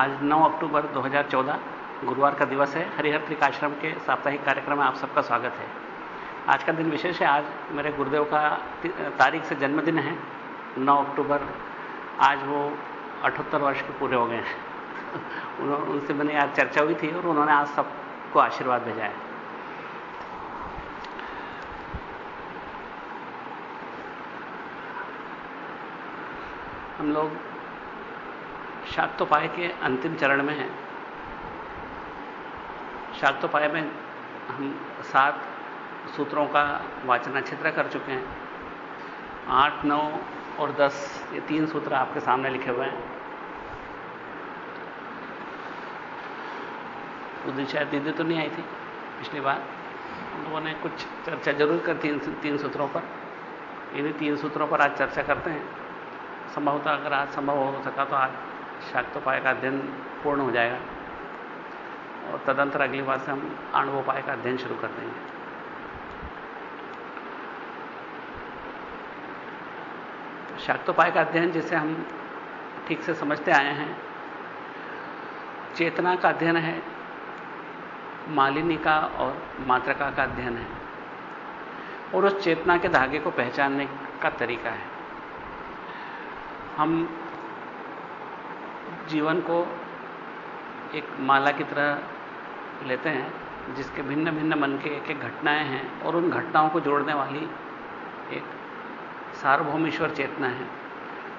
आज 9 अक्टूबर 2014 गुरुवार का दिवस है। हरिहर त्रिकाश्रम के साप्ताहिक कार्यक्रम में आप सबका स्वागत है। आज का दिन विशेष है। आज मेरे गुरुदेव का तारीख से जन्मदिन है। 9 अक्टूबर, आज वो अठहत्तर वर्ष के पूरे हो गए हैं। उनसे मैंने आज चर्चा हुई थी और उन्होंने आज सबको आशीर्वाद भेजा है। हम लोग शाक्तोपाय के अंतिम चरण में है। शाक्तोपाय में हम सात सूत्रों का वाचना छित्र कर चुके हैं। आठ, नौ और दस, ये तीन सूत्र आपके सामने लिखे हुए हैं। उस दिन शायद दीदी तो नहीं आई थी पिछली बार। हम लोगों ने कुछ चर्चा ज़रूर कर तीन तीन सूत्रों पर। इन्हीं तीन सूत्रों पर आज चर्चा करते हैं। संभवतः अगर आज संभव हो सका तो आज शाक्तोपाय का अध्ययन पूर्ण हो जाएगा। और तदंतर अगली बार से हम आणवोपाय का अध्ययन शुरू कर देंगे। शाक्तोपाय का अध्ययन जिसे हम ठीक से समझते आए हैं, चेतना का अध्ययन है, मालिनी का और मात्रका का अध्ययन है। और उस चेतना के धागे को पहचानने का तरीका है। हम जीवन को एक माला की तरह लेते हैं, जिसके भिन्न भिन्न मन के एक एक घटनाएँ हैं और उन घटनाओं को जोड़ने वाली एक सार्वभौम ईश्वर चेतना है।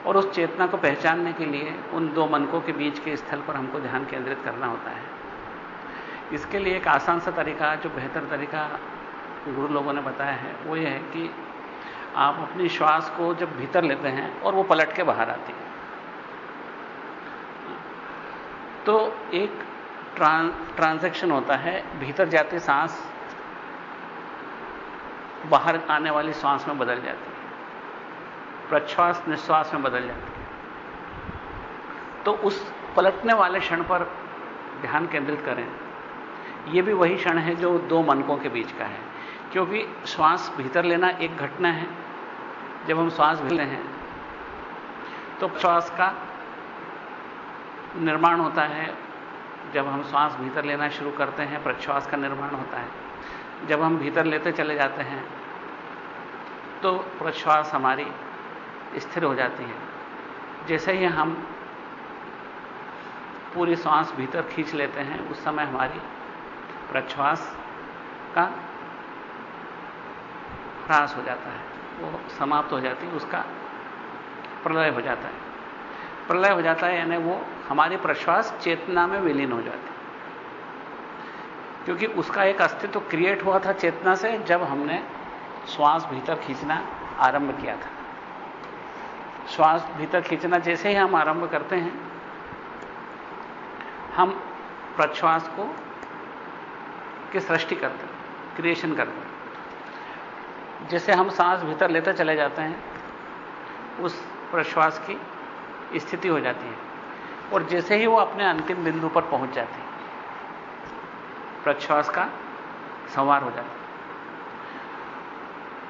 और उस चेतना को पहचानने के लिए उन दो मनकों के बीच के स्थल पर हमको ध्यान केंद्रित करना होता है। इसके लिए एक आसान सा तरीका, जो बेहतर तरीका गुरु लोगों ने बताया है, वो ये है कि आप अपनी श्वास को जब भीतर लेते हैं और वो पलट के बाहर आती है। तो एक ट्रां, ट्रांजैक्शन होता है भीतर जाती सांस बाहर आने वाली सांस में बदल जाती है। प्रश्वास निश्वास में बदल जाती है। तो उस पलटने वाले क्षण पर ध्यान केंद्रित करें। यह भी वही क्षण है जो दो मनकों के बीच का है। क्योंकि श्वास भीतर लेना एक घटना है। जब हम श्वास भीतर हैं तो श्वास का निर्माण होता है, जब हम श्वास भीतर लेना शुरू करते हैं, प्रश्वास का निर्माण होता है। जब हम भीतर लेते चले जाते हैं तो प्रश्वास हमारी स्थिर हो जाती है। जैसे ही हम पूरी सांस भीतर खींच लेते हैं, उस समय हमारी प्रश्वास का ह्रास हो जाता है, वो समाप्त हो जाती है, उसका प्रलय हो जाता है। प्रलय हो जाता है, यानी वो हमारी प्रश्वास चेतना में विलीन हो जाती क्योंकि उसका एक अस्तित्व क्रिएट हुआ था चेतना से जब हमने श्वास भीतर खींचना आरंभ किया था। श्वास भीतर खींचना जैसे ही हम आरंभ करते हैं, हम प्रश्वास को की सृष्टि करते हैं? क्रिएशन करते हैं। जैसे हम सांस भीतर लेते चले जाते हैं, उस प्रश्वास की स्थिति हो जाती है। और जैसे ही वो अपने अंतिम बिंदु पर पहुँच जाती प्रश्वास का संवार हो जाता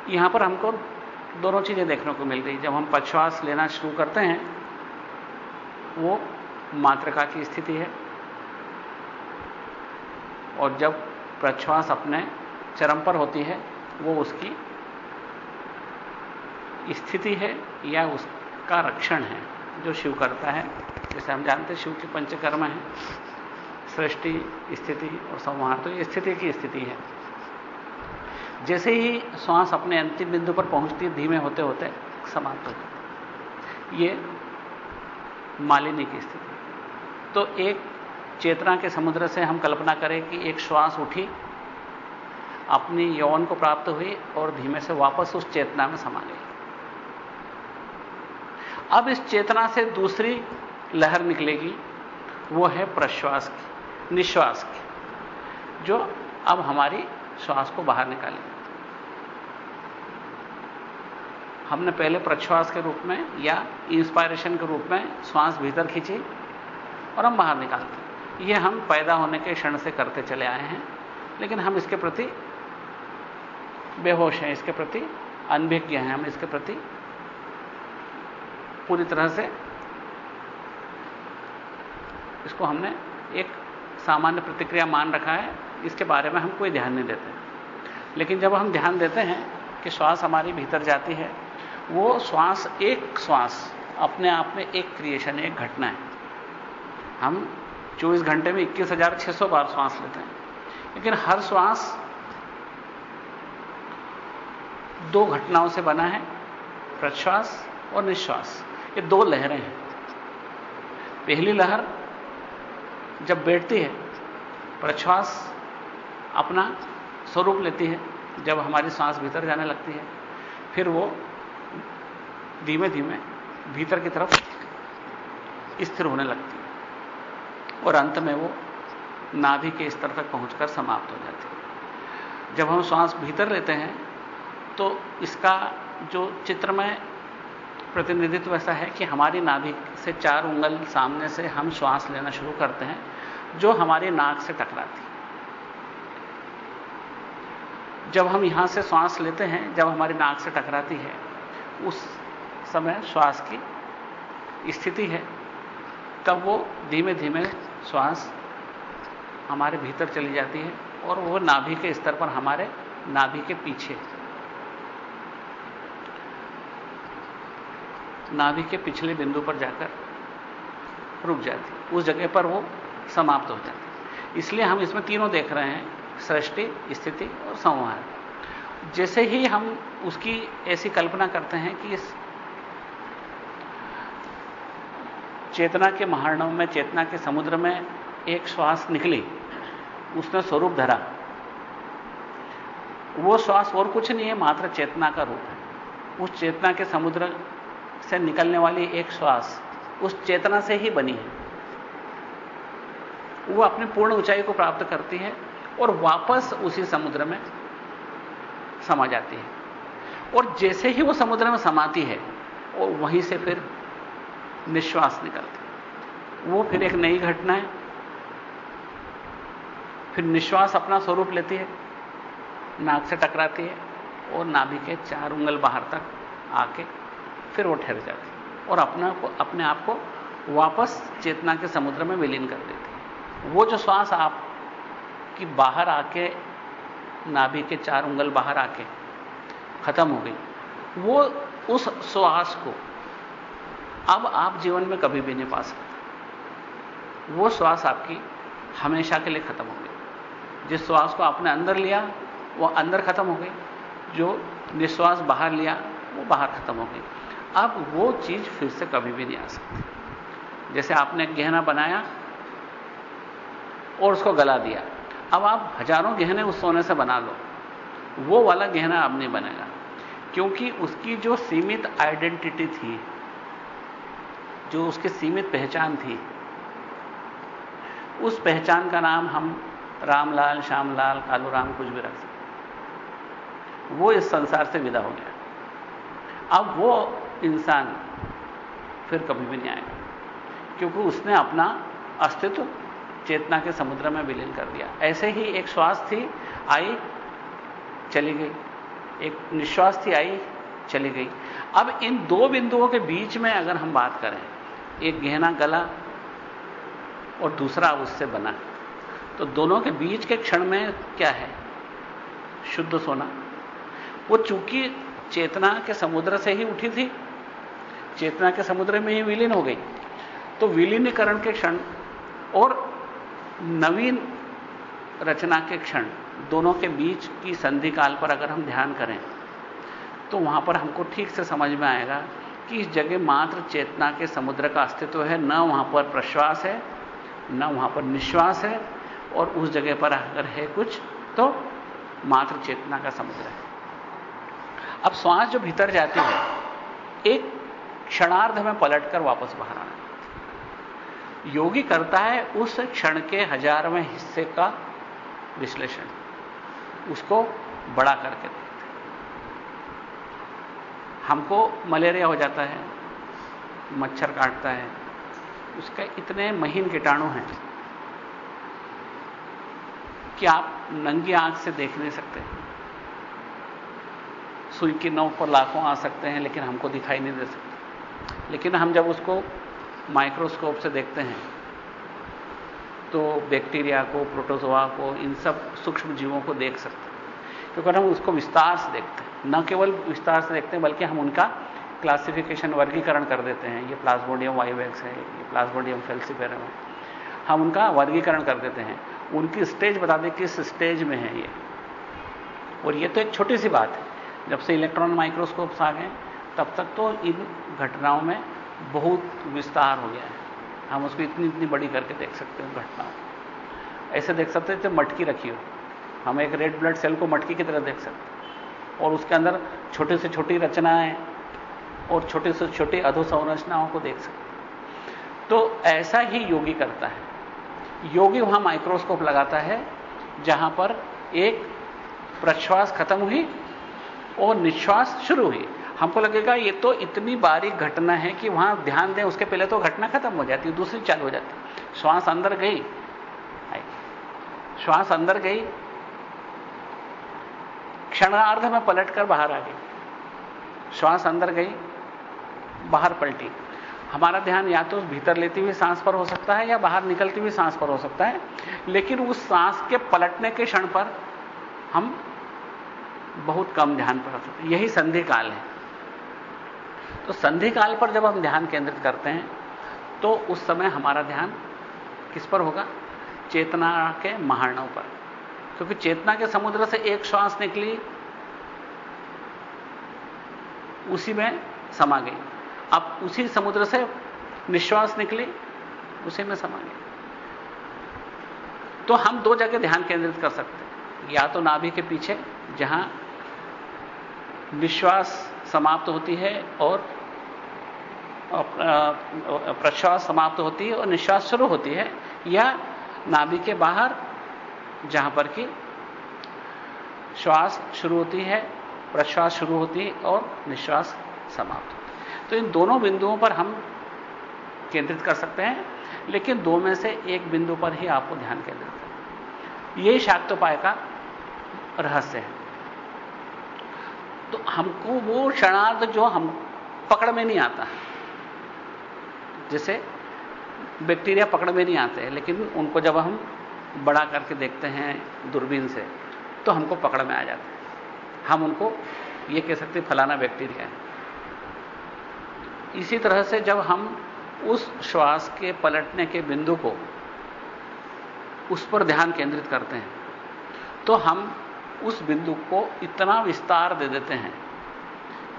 यहाँ पर हमको दोनों चीज़ें देखने को मिल रही जब हम प्रश्वास लेना शुरू करते हैं, वो मात्रका की स्थिति है। और जब प्रश्वास अपने चरम पर होती है, वो उसकी स्थिति है या उसका रक्षण है, जो शिव करता है। जैसे हम जानते हैं शिव के पंचकर्म है, सृष्टि, स्थिति और संहार तो ये स्थिति की स्थिति है। जैसे ही श्वास अपने अंतिम बिंदु पर पहुँचती है, धीमे होते होते समाप्त हो जाती ये मालिनी की स्थिति तो एक चेतना के समुद्र से हम कल्पना करें कि एक श्वास उठी, अपनी यौवन को प्राप्त हुई और धीमे से वापस उस चेतना में समा गई अब इस चेतना से दूसरी लहर निकलेगी, वो है प्रश्वास की, निश्वास की, जो अब हमारी श्वास को बाहर निकालेगी। हमने पहले प्रश्वास के रूप में या इंस्पायरेशन के रूप में श्वास भीतर खींची और हम बाहर निकालते ये हम पैदा होने के क्षण से करते चले आए हैं, लेकिन हम इसके प्रति बेहोश हैं, इसके प्रति अनभिज्ञ हैं, हम इसके प्रति पूरी तरह से इसको हमने एक सामान्य प्रतिक्रिया मान रखा है इसके बारे में हम कोई ध्यान नहीं देते। लेकिन जब हम ध्यान देते हैं कि श्वास हमारी भीतर जाती है वो श्वास एक श्वास अपने आप में एक क्रिएशन एक घटना है। हम 24 घंटे में 21,600 बार श्वास लेते हैं। लेकिन हर श्वास दो घटनाओं से बना है प्रश्वास और निश्वास। ये दो लहरें हैं। पहली लहर जब बैठती है, प्रश्वास अपना स्वरूप लेती है, जब हमारी सांस भीतर जाने लगती है, फिर वो धीमे धीमे भीतर की तरफ़ स्थिर होने लगती है और अंत में वो नाभि के स्तर तक पहुंचकर समाप्त हो जाती है। जब हम श्वास भीतर लेते हैं तो इसका जो चित्रमय प्रतिनिधित्व ऐसा है कि हमारी नाभि से चार उंगल सामने से हम श्वास लेना शुरू करते हैं जो हमारे नाक से टकराती। जब हम यहाँ से श्वास लेते हैं, जब हमारी नाक से टकराती है, उस समय श्वास की स्थिति है। तब वो धीमे धीमे श्वास हमारे भीतर चली जाती है और वो नाभि के स्तर पर हमारे नाभि के पीछे। नाभि के पिछले बिंदु पर जाकर रुक जाती। उस जगह पर वो समाप्त हो जाती इसलिए हम इसमें तीनों देख रहे हैं, सृष्टि, स्थिति और संहार। जैसे ही हम उसकी ऐसी कल्पना करते हैं कि इस चेतना के महारणव में, चेतना के समुद्र में एक श्वास निकली, उसने स्वरूप धरा। वो श्वास और कुछ नहीं है, मात्र चेतना का रूप है। उस चेतना के समुद्र से निकलने वाली एक श्वास उस चेतना से ही बनी है। वो अपनी पूर्ण ऊंचाई को प्राप्त करती है और वापस उसी समुद्र में समा जाती है। और जैसे ही वो समुद्र में समाती है और वहीं से फिर निश्वास निकलती वो फिर एक नई घटना है। फिर निश्वास अपना स्वरूप लेती है, नाक से टकराती है और नाभि के चार उंगल बाहर तक आके फिर वो ठहर जाती है और अपना को, अपने आप को वापस चेतना के समुद्र में विलीन कर देती वो जो श्वास आप की बाहर आके, नाभि के चार उंगल बाहर आके खत्म हो गई, वो उस श्वास को अब आप जीवन में कभी भी नहीं पा सकते। वो श्वास आपकी हमेशा के लिए खत्म हो गई। जिस श्वास को आपने अंदर लिया, वो अंदर खत्म हो गई। जो निश्वास बाहर लिया, वो बाहर खत्म हो गई। अब वो चीज़ फिर से कभी भी नहीं आ सकती। जैसे आपने गहना बनाया और उसको गला दिया। अब आप हज़ारों गहने उस सोने से बना लो। वो वाला गहना अब नहीं बनेगा। क्योंकि उसकी जो सीमित आइडेंटिटी थी, जो उसकी सीमित पहचान थी, उस पहचान का नाम हम रामलाल, श्यामलाल कालू राम कुछ भी रख सकते वो इस संसार से विदा हो गया। अब वो इंसान फिर कभी भी नहीं आएगा। क्योंकि उसने अपना अस्तित्व चेतना के समुद्र में विलीन कर दिया। ऐसे ही एक श्वास थी, आई, चली गई। एक निश्वास थी, आई, चली गई। अब इन दो बिंदुओं के बीच में अगर हम बात करें, एक गहना गला और दूसरा उससे बना। तो दोनों के बीच के क्षण में क्या है? शुद्ध सोना। वो चूँकि चेतना के समुद्र से ही उठी थी, चेतना के समुद्र में ही विलीन हो गई। तो विलीनीकरण के क्षण और नवीन रचना के क्षण, दोनों के बीच की संधि काल पर अगर हम ध्यान करें तो वहाँ पर हमको ठीक से समझ में आएगा कि इस जगह मात्र चेतना के समुद्र का अस्तित्व है, न वहाँ पर प्रश्वास है, न वहाँ पर निश्वास है, और उस जगह पर अगर है कुछ तो मात्र चेतना का समुद्र है। अब श्वास जो भीतर जाती है, एक क्षणार्ध में पलटकर वापस बाहर आना। योगी करता है उस क्षण के हजारवें हिस्से का विश्लेषण। उसको बड़ा करके देखते हमको मलेरिया हो जाता है, मच्छर काटता है, उसके इतने महीन कीटाणु हैं कि आप नंगी आँख से देख नहीं सकते। सुई की नोक पर लाखों आ सकते हैं, लेकिन हमको दिखाई नहीं दे सकते। लेकिन हम जब उसको माइक्रोस्कोप से देखते हैं तो बैक्टीरिया को, प्रोटोजोआ को, इन सब सूक्ष्म जीवों को देख सकते हैं। क्योंकि हम उसको विस्तार से देखते हैं। न केवल विस्तार से देखते हैं, बल्कि हम उनका क्लासिफिकेशन वर्गीकरण कर देते हैं। ये प्लाज्मोडियम वाइवेक्स है, ये प्लाज्मोडियम फेल्सिफेरम है। हम उनका वर्गीकरण कर देते हैं। उनकी स्टेज बता दें, किस स्टेज में है ये। और ये तो एक छोटी सी बात है। जब से इलेक्ट्रॉन माइक्रोस्कोप्स आ गए, तब तक तो इन घटनाओं में बहुत विस्तार हो गया है। हम उसको इतनी इतनी बड़ी करके देख सकते हैं घटनाओं ऐसे देख सकते हैं मटकी रखी हो। हम एक रेड ब्लड सेल को मटकी की तरह देख सकते और उसके अंदर छोटे से छोटी रचनाएँ और छोटे से छोटी अधोसंरचनाओं को देख सकते तो ऐसा ही योगी करता है। योगी वहाँ माइक्रोस्कोप लगाता है, जहाँ पर एक प्रश्वास खत्म हुई और निश्वास शुरू हुई। हमको लगेगा ये तो इतनी बारीक घटना है कि वहाँ ध्यान दें, उसके पहले तो घटना खत्म हो जाती है, दूसरी चालू हो जाती श्वास अंदर गई। श्वास अंदर गई। क्षणार्ध में पलटकर बाहर आ गई। श्वास अंदर गई, बाहर पलटी। हमारा ध्यान या तो भीतर लेती हुई सांस पर हो सकता है या बाहर निकलती हुई सांस पर हो सकता है, लेकिन उस सांस के पलटने के क्षण पर हम बहुत कम ध्यान पर सकते यही संधि काल है। तो संधि काल पर जब हम ध्यान केंद्रित करते हैं तो उस समय हमारा ध्यान किस पर होगा? चेतना के महारणों पर। क्योंकि चेतना के समुद्र से एक श्वास निकली, उसी में समा गई। अब उसी समुद्र से निश्वास निकली, उसी में समा गई। तो हम दो जगह ध्यान केंद्रित कर सकते हैं। या तो नाभि के पीछे, जहाँ विश्वास समाप्त होती है और प्रश्वास समाप्त होती है और निश्वास शुरू होती है। या नाभि के बाहर, जहाँ पर कि श्वास शुरू होती है, प्रश्वास शुरू होती है और निश्वास समाप्त होती है। तो इन दोनों बिंदुओं पर हम केंद्रित कर सकते हैं, लेकिन दो में से एक बिंदु पर ही आपको ध्यान केंद्रित करना यही शाक्तोपाय का रहस्य है। तो हमको वो क्षणार्थ जो हम पकड़ में नहीं आता। जैसे बैक्टीरिया पकड़ में नहीं आते, लेकिन उनको जब हम बड़ा करके देखते हैं दूरबीन से तो हमको पकड़ में आ जाते हैं। हम उनको ये कह सकते फलाना बैक्टीरिया है। इसी तरह से जब हम उस श्वास के पलटने के बिंदु को उस पर ध्यान केंद्रित करते हैं तो हम उस बिंदु को इतना विस्तार दे देते हैं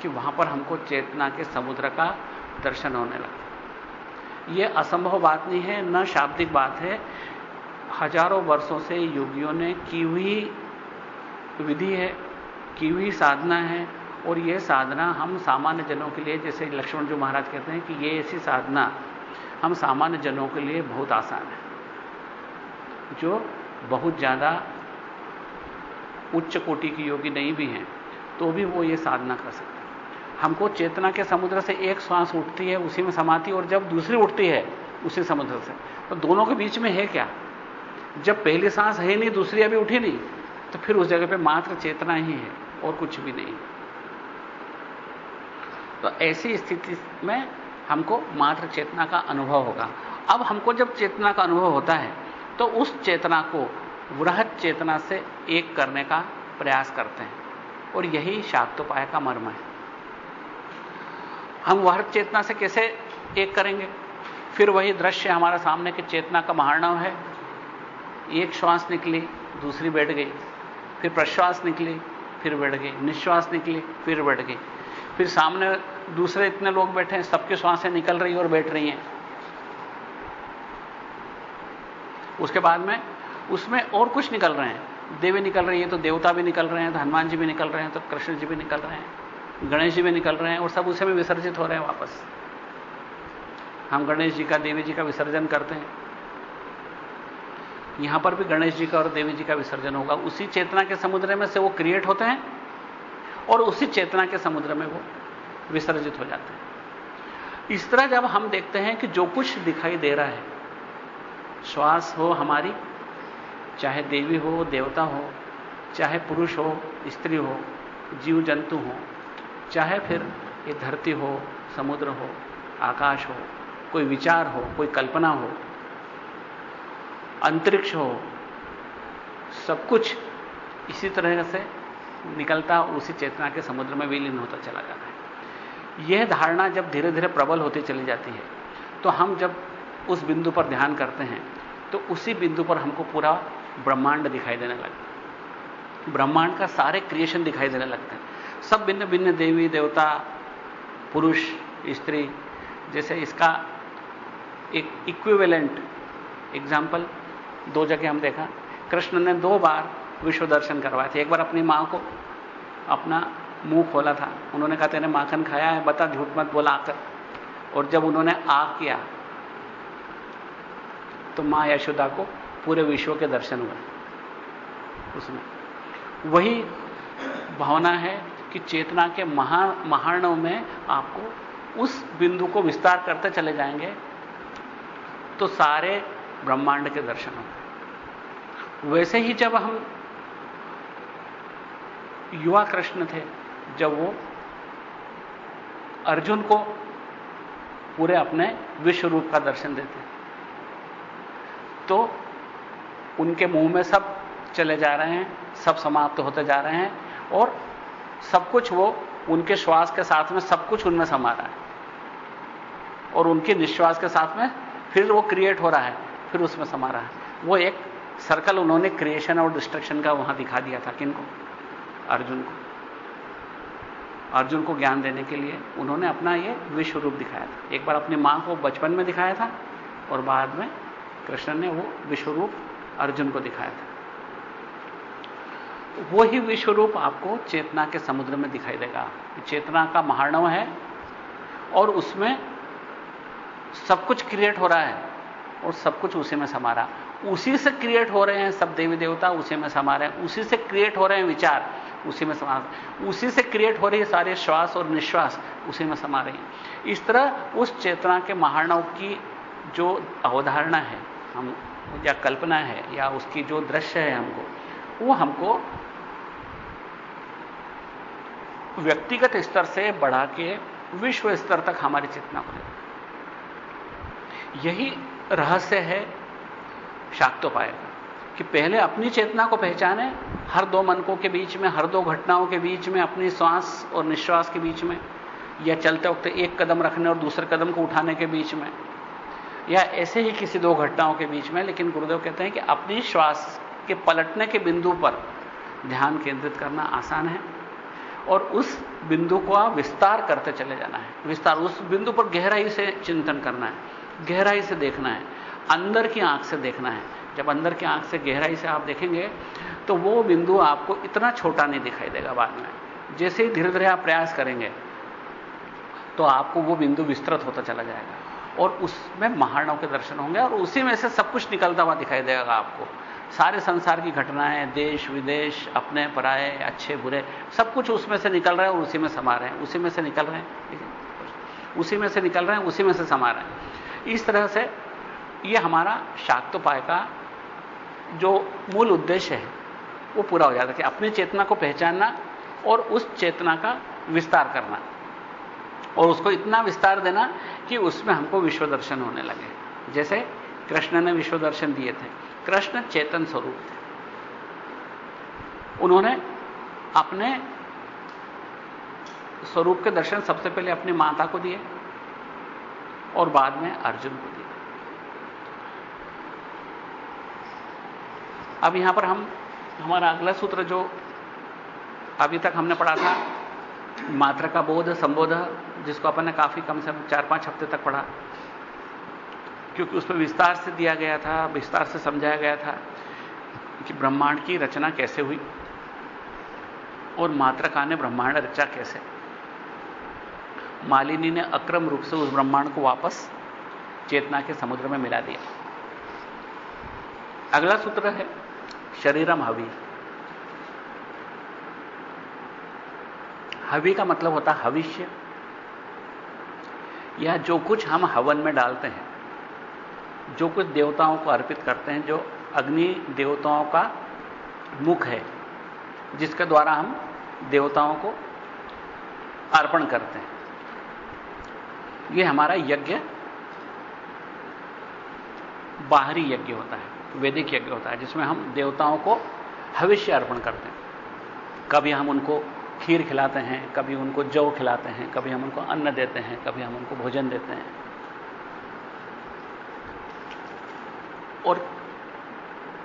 कि वहाँ पर हमको चेतना के समुद्र का दर्शन होने लगता यह असंभव बात नहीं है, न शाब्दिक बात है। हज़ारों वर्षों से योगियों ने की हुई विधि है, की हुई साधना है, और यह साधना हम सामान्य जनों के लिए, जैसे लक्ष्मण जी महाराज कहते हैं कि यह ऐसी साधना हम सामान्य जनों के लिए बहुत आसान है, जो बहुत ज़्यादा उच्च कोटि की योगी नहीं भी हैं तो भी वो ये साधना कर सकते हैं। हमको चेतना के समुद्र से एक श्वास उठती है, उसी में समाती और जब दूसरी उठती है, उसी समुद्र से। तो दोनों के बीच में है क्या? जब पहली सांस है नहीं, दूसरी अभी उठी नहीं तो फिर उस जगह पे मात्र चेतना ही है, और कुछ भी नहीं। तो ऐसी स्थिति में हमको मात्र चेतना का अनुभव होगा। अब हमको जब चेतना का अनुभव होता है तो उस चेतना को वृहत चेतना से एक करने का प्रयास करते हैं। और यही शाक्तोपाय का मर्म है। हम वृहत चेतना से कैसे एक करेंगे? फिर वही दृश्य हमारे सामने की चेतना का महारणव है। एक श्वास निकली, दूसरी बैठ गई, फिर प्रश्वास निकली, फिर बैठ गई, निश्वास निकली, फिर बैठ गई। फिर सामने दूसरे इतने लोग बैठे हैं, सबकी श्वासें निकल रही और बैठ रही हैं। उसके बाद में उसमें और कुछ निकल रहे हैं। देवी निकल रही है तो देवता भी निकल रहे हैं तो हनुमान जी भी निकल रहे हैं तो कृष्ण जी भी निकल रहे हैं, गणेश जी भी निकल रहे हैं और सब उसे में विसर्जित हो रहे हैं वापस। हम गणेश जी का, देवी जी का विसर्जन करते हैं। यहाँ पर भी गणेश जी का और देवी जी का विसर्जन होगा। उसी चेतना के समुद्र में से वो क्रिएट होते हैं और उसी चेतना के समुद्र में वो विसर्जित हो जाते हैं। इस तरह जब हम देखते हैं कि जो कुछ दिखाई दे रहा है, श्वास हो हमारी चाहे देवी हो, देवता हो, चाहे पुरुष हो, स्त्री हो, जीव जंतु हो, चाहे फिर ये धरती हो, समुद्र हो, आकाश हो, कोई विचार हो, कोई कल्पना हो, अंतरिक्ष हो, सब कुछ इसी तरह से निकलता उसी चेतना के समुद्र में विलीन होता चला जाता है। यह धारणा जब धीरे धीरे प्रबल होती चली जाती है तो हम जब उस बिंदु पर ध्यान करते हैं तो उसी बिंदु पर हमको पूरा ब्रह्मांड दिखाई देने लगता है। ब्रह्मांड का सारे क्रिएशन दिखाई देने लगते हैं। सब भिन्न भिन्न देवी, देवता, पुरुष, स्त्री, जैसे इसका एक इक्विवेलेंट एग्ज़ाम्पल दो जगह हम देखा। कृष्ण ने दो बार विश्व दर्शन करवाए थे। एक बार अपनी माँ को अपना मुँह खोला था। उन्होंने कहा तेने माखन खाया है, बता, झूठ मत बोला, आकर। और जब उन्होंने आ किया तो माँ यशोदा को पूरे विश्व के दर्शन हुए। उसमें। वही भावना है कि चेतना के महा, महारणों में आपको उस बिंदु को विस्तार करते चले जाएँगे तो सारे ब्रह्मांड के दर्शन होंगे। वैसे ही जब हम युवा कृष्ण थे, जब वो अर्जुन को पूरे अपने विश्व रूप का दर्शन देते तो उनके मुँह में सब चले जा रहे हैं, सब समाप्त होते जा रहे हैं और सब कुछ वो उनके श्वास के साथ में सब कुछ उनमें समा रहा है। और उनके निश्वास के साथ में फिर वो क्रिएट हो रहा है, फिर उसमें समा रहा है। वो एक सर्कल उन्होंने क्रिएशन और डिस्ट्रक्शन का वहाँ दिखा दिया था किनको? अर्जुन को। अर्जुन को ज्ञान देने के लिए उन्होंने अपना ये विश्व रूप दिखाया था। एक बार अपनी माँ को बचपन में दिखाया था और बाद में कृष्ण ने वो विश्व रूप अर्जुन को दिखाया था। वही विश्व रूप आपको चेतना के समुद्र में दिखाई देगा। चेतना का महारणव है और उसमें सब कुछ क्रिएट हो रहा है और सब कुछ उसी में समा रहा। उसी से क्रिएट हो रहे हैं सब देवी देवता, उसी में समा रहे हैं। उसी से क्रिएट हो रहे हैं विचार, उसी में समा उसी से क्रिएट हो रही है सारे श्वास और निश्वास, उसी में समा रही है। इस तरह उस चेतना के महारणव की जो अवधारणा है, हम या कल्पना है या उसकी जो दृश्य है हमको, वो हमको व्यक्तिगत स्तर से बढ़ा के विश्व स्तर तक हमारी चेतना को यही रहस्य है शाक्तोपाय का, कि पहले अपनी चेतना को पहचाने, हर दो मनकों के बीच में, हर दो घटनाओं के बीच में, अपनी श्वास और निश्वास के बीच में, या चलते वक्त एक कदम रखने और दूसरे कदम को उठाने के बीच में। या ऐसे ही किसी दो घटनाओं के बीच में, लेकिन गुरुदेव कहते हैं कि अपनी श्वास के पलटने के बिंदु पर ध्यान केंद्रित करना आसान है और उस बिंदु को आप विस्तार करते चले जाना है। विस्तार, उस बिंदु पर गहराई से चिंतन करना है, गहराई से देखना है, अंदर की आँख से देखना है। जब अंदर की आँख से गहराई से आप देखेंगे तो वो बिंदु आपको इतना छोटा नहीं दिखाई देगा बाद में। जैसे ही धीरे धीरे आप प्रयास करेंगे तो आपको वो बिंदु विस्तृत होता चला जाएगा। और उसमें महारणों के दर्शन होंगे और उसी में से सब कुछ निकलता हुआ दिखाई देगा आपको। सारे संसार की घटनाएँ, देश, विदेश, अपने पराए, अच्छे, बुरे, सब कुछ उसमें से निकल रहे हैं और उसी में समा रहे हैं। उसी में से निकल रहे हैं। उसी में से निकल रहे हैं, उसी में से समा रहे हैं। इस तरह से ये हमारा शाक्तोपाय का जो मूल उद्देश्य है, वो पूरा हो जाता है कि अपनी चेतना को पहचानना और उस चेतना का विस्तार करना। और उसको इतना विस्तार देना कि उसमें हमको विश्व दर्शन होने लगे। जैसे कृष्ण ने विश्व दर्शन दिए थे। कृष्ण चेतन स्वरूप थे। उन्होंने अपने स्वरूप के दर्शन सबसे पहले अपनी माता को दिए और बाद में अर्जुन को दिए। अब यहाँ पर हम, हमारा अगला सूत्र जो अभी तक हमने पढ़ा था मात्रा का बोध, संबोध, जिसको अपन ने काफ़ी कम से कम चार पाँच हफ़्ते तक पढ़ा। क्योंकि उसमें विस्तार से दिया गया था, विस्तार से समझाया गया था कि ब्रह्मांड की रचना कैसे हुई और मात्रका ने ब्रह्मांड रचा कैसे। मालिनी ने अक्रम रूप से उस ब्रह्मांड को वापस चेतना के समुद्र में मिला दिया। अगला सूत्र है, शरीरम हवि हवि का मतलब होता है हविष्य। या जो कुछ हम हवन में डालते हैं, जो कुछ देवताओं को अर्पित करते हैं, जो अग्नि देवताओं का मुख है, जिसके द्वारा हम देवताओं को अर्पण करते हैं। यह हमारा यज्ञ, बाहरी यज्ञ होता है, वैदिक यज्ञ होता है, जिसमें हम देवताओं को भविष्य अर्पण करते हैं। कभी हम उनको खीर खिलाते हैं, कभी उनको जौ खिलाते हैं, कभी हम उनको अन्न देते हैं, कभी हम उनको भोजन देते हैं। और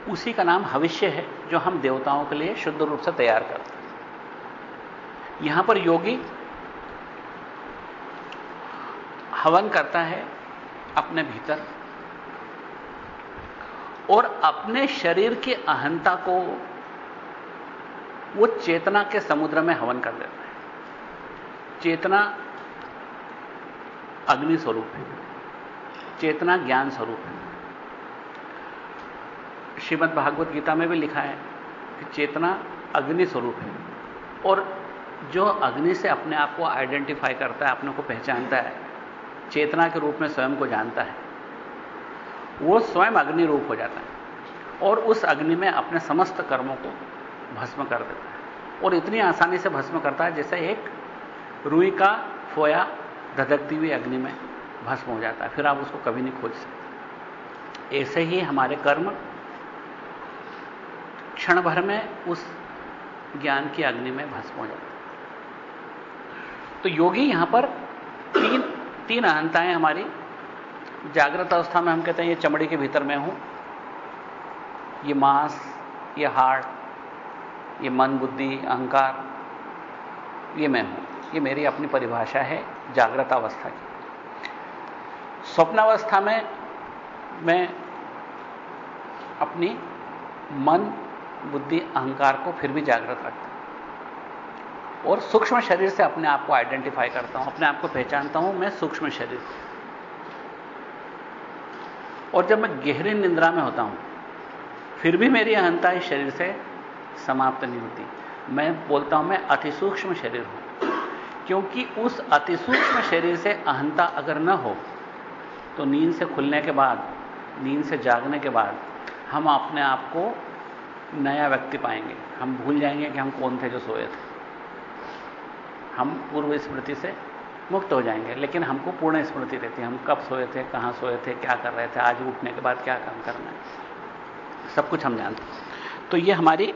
उसी का नाम भविष्य है, जो हम देवताओं के लिए शुद्ध रूप से तैयार करते हैं। यहाँ पर योगी हवन करता है अपने भीतर और अपने शरीर की अहंता को वो चेतना के समुद्र में हवन कर देता है। चेतना अग्नि स्वरूप है। चेतना ज्ञान स्वरूप है। श्रीमद भागवत गीता में भी लिखा है कि चेतना अग्नि स्वरूप है। और जो अग्नि से अपने आप को आइडेंटिफाई करता है, अपने को पहचानता है, चेतना के रूप में स्वयं को जानता है, वो स्वयं अग्नि रूप हो जाता है। और उस अग्नि में अपने समस्त कर्मों को भस्म कर देता है। और इतनी आसानी से भस्म करता है जैसे एक रुई का फोया धधकती हुई अग्नि में भस्म हो जाता है, फिर आप उसको कभी नहीं खोज सकते। ऐसे ही हमारे कर्म क्षण भर में उस ज्ञान की अग्नि में भस्म हो जाता है। तो योगी यहाँ पर तीन तीन अहंताएँ हमारी जागृत अवस्था में हम कहते हैं, ये चमड़ी के भीतर में हूँ। ये मांस, ये हाड़ ये मन बुद्धि अहंकार, ये मैं हूँ। ये मेरी अपनी परिभाषा है जागृत अवस्था की। स्वप्नावस्था में मैं अपनी मन, बुद्धि, अहंकार को फिर भी जागृत रखता हूँ। और सूक्ष्म शरीर से अपने आप को आइडेंटिफाई करता हूँ, अपने आप को पहचानता हूँ, मैं सूक्ष्म शरीर और जब मैं गहरी निंद्रा में होता हूँ, फिर भी मेरी अहंता इस शरीर से समाप्त नहीं होती। मैं बोलता हूँ, मैं अति सूक्ष्म शरीर हूँ। क्योंकि उस अति सूक्ष्म शरीर से अहंता अगर न हो तो नींद से खुलने के बाद, नींद से जागने के बाद, हम अपने आप को नया व्यक्ति पाएँगे। हम भूल जाएँगे कि हम कौन थे जो सोए थे। हम पूर्व स्मृति से मुक्त हो जाएँगे, लेकिन हमको पूर्ण स्मृति रहती है। हम कब सोए थे, कहाँ सोए थे, क्या कर रहे थे, आज उठने के बाद क्या काम करना है। सब कुछ हम जानते हैं। तो ये हमारी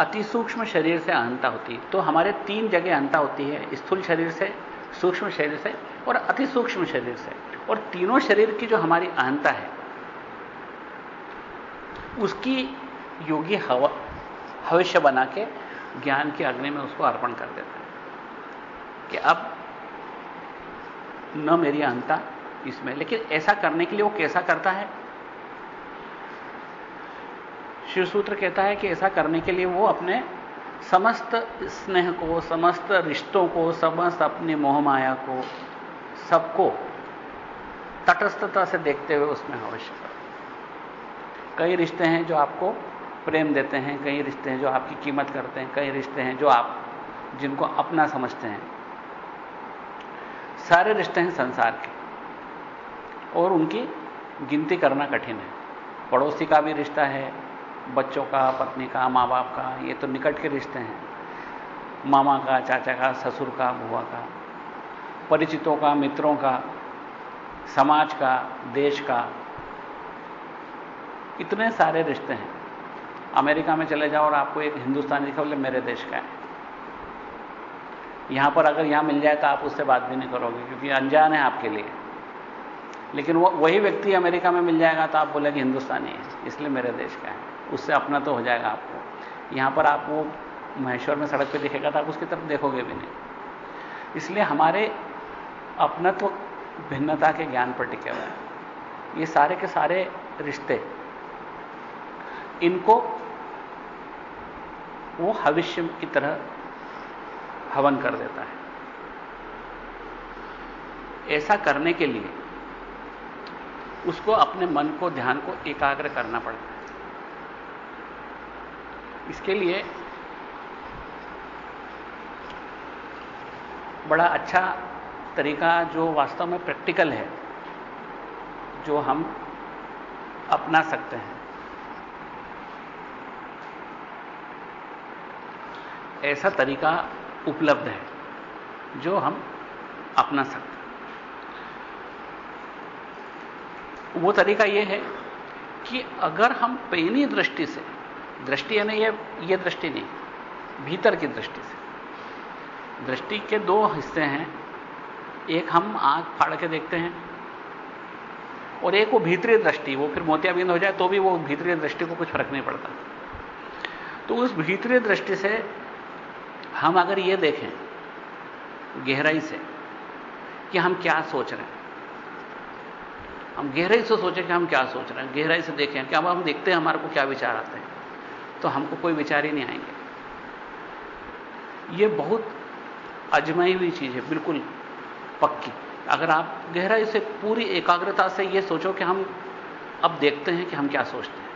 अति सूक्ष्म शरीर से अहंता होती है। तो हमारे तीन जगह अहंता होती है, स्थूल शरीर से, सूक्ष्म शरीर से और अति सूक्ष्म शरीर से। और तीनों शरीर की जो हमारी अहंता है, उसकी योगी भविष्य बना के ज्ञान की अग्नि में उसको अर्पण कर देता है कि अब न मेरी अहंता इसमें। लेकिन ऐसा करने के लिए वो कैसा करता है? शिव सूत्र कहता है कि ऐसा करने के लिए वो अपने समस्त स्नेह को, समस्त रिश्तों को, समस्त अपनी मोहमाया को, सबको तटस्थता से देखते हुए उसमें अवश्य कई रिश्ते हैं जो आपको प्रेम देते हैं, कई रिश्ते हैं जो आपकी कीमत करते हैं, कई रिश्ते हैं जो आप, जिनको अपना समझते हैं। सारे रिश्ते हैं संसार के, और उनकी गिनती करना कठिन है। पड़ोसी का भी रिश्ता है बच्चों का, पत्नी का माँ बाप का, ये तो निकट के रिश्ते हैं। मामा का, चाचा का, ससुर का, बुआ का, परिचितों का, मित्रों का, समाज का, देश का, इतने सारे रिश्ते हैं। अमेरिका में चले जाओ और आपको एक हिंदुस्तानी दिखा बोले, मेरे देश का है। यहाँ पर अगर यहाँ मिल जाए तो आप उससे बात भी नहीं करोगे, क्योंकि अनजान है आपके लिए। लेकिन वो, वही व्यक्ति अमेरिका में मिल जाएगा तो आप बोलेंगे, हिंदुस्तानी है, इसलिए मेरे देश का है। उससे अपना तो हो जाएगा आपको। यहाँ पर आप वो महेश्वर में सड़क पे दिखेगा तो आप उसकी तरफ़ देखोगे भी नहीं। इसलिए हमारे अपनत्व भिन्नता के ज्ञान पर टिके हुए हैं। ये सारे के सारे रिश्ते, इनको वो भविष्य की तरह हवन कर देता है। ऐसा करने के लिए उसको अपने मन को, ध्यान को एकाग्र करना पड़ता है। इसके लिए बड़ा अच्छा तरीका जो वास्तव में प्रैक्टिकल है, जो हम अपना सकते हैं। ऐसा तरीका उपलब्ध है, जो हम अपना सकते हैं। वो तरीका यह है कि अगर हम पेनी दृष्टि से दृष्टि यानी ये ये दृष्टि नहीं, भीतर की दृष्टि से। दृष्टि के दो हिस्से हैं, एक हम आँख फाड़ के देखते हैं, और एक वो भीतरी दृष्टि, वो फिर मोतियाबिंद हो जाए तो भी वो भीतरी दृष्टि को कुछ फ़र्क नहीं पड़ता। तो उस भीतरी दृष्टि से हम अगर ये देखें, गहराई से, कि हम क्या सोच रहे हैं। हम गहराई से सोचें कि हम क्या सोच रहे हैं, गहराई से देखें कि अब हम देखते हैं हमारे को क्या विचार आते हैं। तो हमको कोई विचार ही नहीं आएँगे। ये बहुत अजमाई हुई चीज़ है, बिल्कुल पक्की। अगर आप गहराई से पूरी एकाग्रता से ये सोचो कि हम अब देखते हैं कि हम क्या सोचते हैं।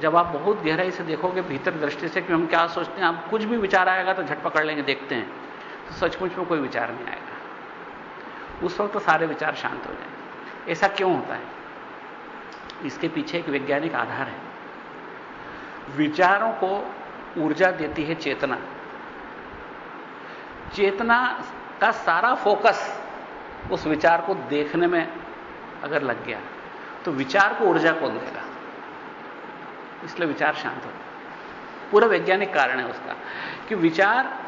जब आप बहुत गहराई से देखोगे भीतर दृष्टि से कि हम क्या सोचते हैं, आप कुछ भी विचार आएगा तो झट पकड़ लेंगे, देखते हैं। तो सचमुच में कोई विचार नहीं आएगा। उस वक्त तो सारे विचार शांत हो जाएँगे। ऐसा क्यों होता है? इसके पीछे एक वैज्ञानिक आधार है। विचारों को ऊर्जा देती है चेतना। चेतना का सारा फोकस उस विचार को देखने में अगर लग गया तो विचार को ऊर्जा कौन देगा? इसलिए विचार शांत हो। पूरा वैज्ञानिक कारण है उसका कि विचार